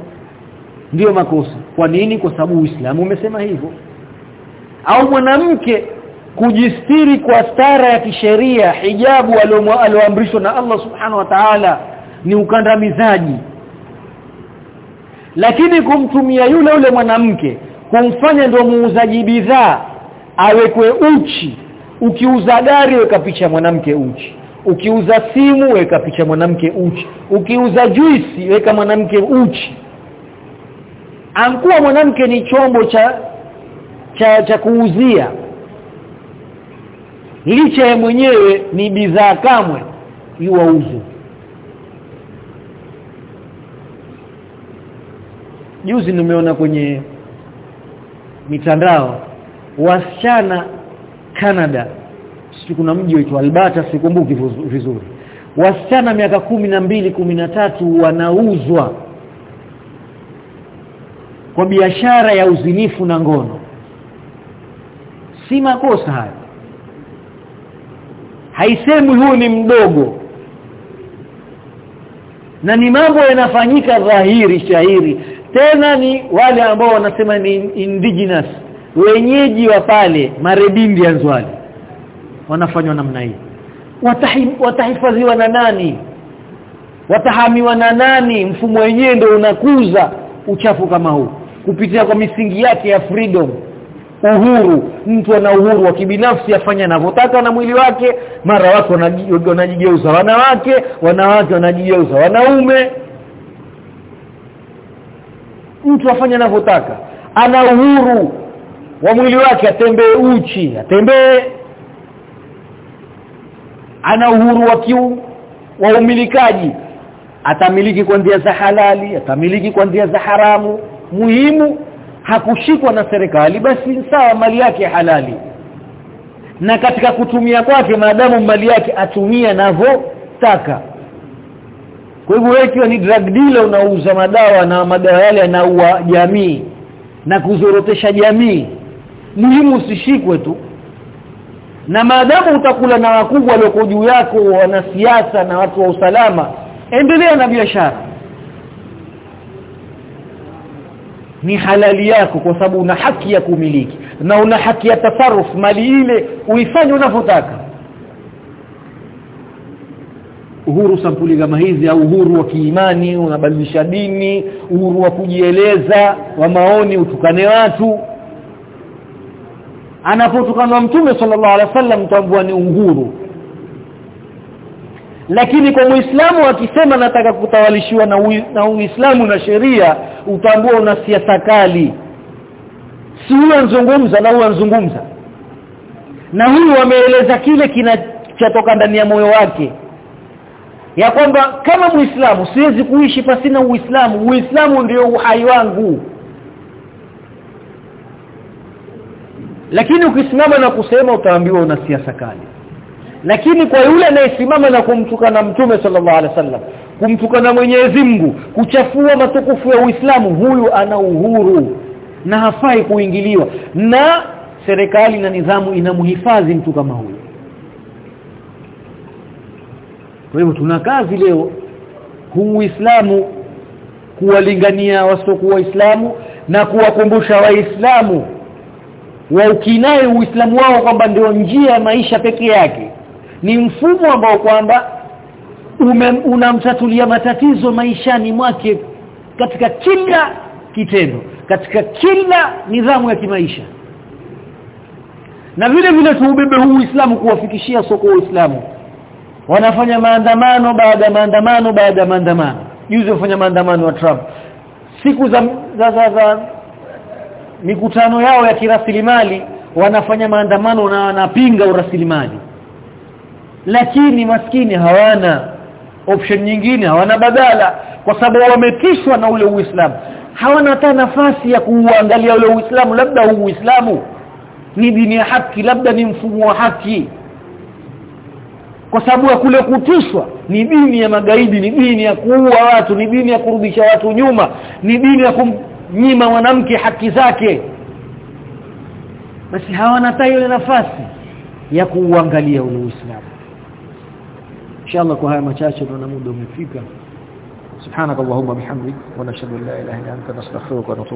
ndiyo makosa. Kwa nini? Kwa sababu Uislamu umesema hivyo. Au mwanamke kujistiri kwa stara ya kisheria hijabu alioamrishwa na Allah subhanahu wa ta'ala ni ukandamizaji. Lakini kumtumia yule yule mwanamke kumfanya ndio muuzaji bidhaa awekwe uchi. Ukiuza gari weka picha mwanamke uchi. Ukiuza simu weka picha mwanamke uchi. Ukiuza juisi weka mwanamke uchi. Ankuwa mwanamke ni chombo cha cha cha kuuzia licha ya mwenyewe ni bidhaa kamwe yuauzu juzi nimeona kwenye mitandao wasichana Canada si kuna mji wetu Alberta sikumbuki vizuri. Wasichana miaka kumi na mbili kumi na tatu wanauzwa kwa biashara ya uzinifu na ngono. Si makosa haya haisemwi huyu ni mdogo. Na ni mambo yanafanyika dhahiri shahiri. Tena ni wale ambao wanasema ni indigenous. Wenyeji wa pale marebindians wale. Wanafanywa namna hii. Watahifadhiwa na nani? Watahamiwa na nani? Mfumo wenyewe ndio unakuza uchafu kama huu. Kupitia kwa misingi yake ya freedom uhuru. Mtu ana uhuru wa kibinafsi afanye anavyotaka na mwili wake. Mara watu wanajigeuza wanawake wanawake wanajigeuza wanaume. Mtu afanye anavyotaka. Ana uhuru wa mwili wake atembee uchi atembee. Ana uhuru wa kiu wa umilikaji. Atamiliki kwa njia za halali atamiliki kwa njia za haramu. Muhimu hakushikwa na serikali basi sawa mali yake halali. Na katika kutumia kwake maadamu mali yake atumia navyotaka kwa hivyo wewe ikiwa ni drug dealer unauza madawa na madawa yale yanaua jamii na kuzorotesha jamii muhimu usishikwe tu. Na maadamu utakula na wakubwa walioko juu yako wanasiasa na watu wa usalama endelea na biashara ni halali yako kwa sababu una haki ya kumiliki. Na una haki ya tasarruf mali ile uifanye unavyotaka. Uhuru sampuli kama hizi au uhuru wa kiimani unabadilisha dini uhuru wa kujieleza wa maoni utukane watu. Anapotukanwa mtume sallallahu alaihi wasallam tambua ni uhuru lakini kwa muislamu akisema nataka kutawalishiwa na, ui, na uislamu na sheria utambua una siasa kali. Si huyo anzungumza na huyo anzungumza na huyu ameeleza kile kinachotoka ndani ya moyo wake. Ya kwamba kama muislamu siwezi kuishi pasina uislamu. Uislamu ndio uhai wangu. Lakini ukisimama na kusema utaambiwa una siasa kali lakini kwa yule anayesimama na kumtukana mtume sallallahu alaihi wasallam kumtukana Mwenyezi Mungu kuchafua matukufu ya Uislamu huyu ana uhuru na hafai kuingiliwa. Na serikali na nidhamu inamhifadhi mtu kama huyu. Kwa hivyo tuna kazi leo huu Uislamu kuwalingania wasiokuwa Waislamu na kuwakumbusha Waislamu wa ukinai uislamu wao kwamba ndio njia ya maisha peke yake ni mfumo ambao kwamba unamtatulia matatizo maishani mwake katika kila kitendo katika kila nidhamu ya kimaisha. Na vile vile tuubebe huu Uislamu kuwafikishia soko Uislamu. Wanafanya maandamano baada ya maandamano baada ya maandamano. Juzi wafanya maandamano wa Trump. Siku za za, za, za mikutano yao ya kirasilimali wanafanya maandamano na wanapinga urasilimali lakini maskini hawana. Option nyingine hawana badala. Kwa sababu wametishwa na ule Uislamu. Hawana hata nafasi ya kuangalia ule Uislamu labda huu Uislamu ni dini ya haki labda ni mfumo wa haki. Kwa sababu ya kule kutishwa ni dini ya magaidi ni dini ya kuua watu ni dini ya kurudisha watu nyuma ni dini ya kumnyima mwanamke haki zake. Basi hawana hata ile nafasi ya kuuangalia ule Uislamu شاء الله كو هاي مشاشر ونمود ومفيكا سبحانك اللهم بحمدك ونشهد لا اله الا انت نستغفرك ونتوب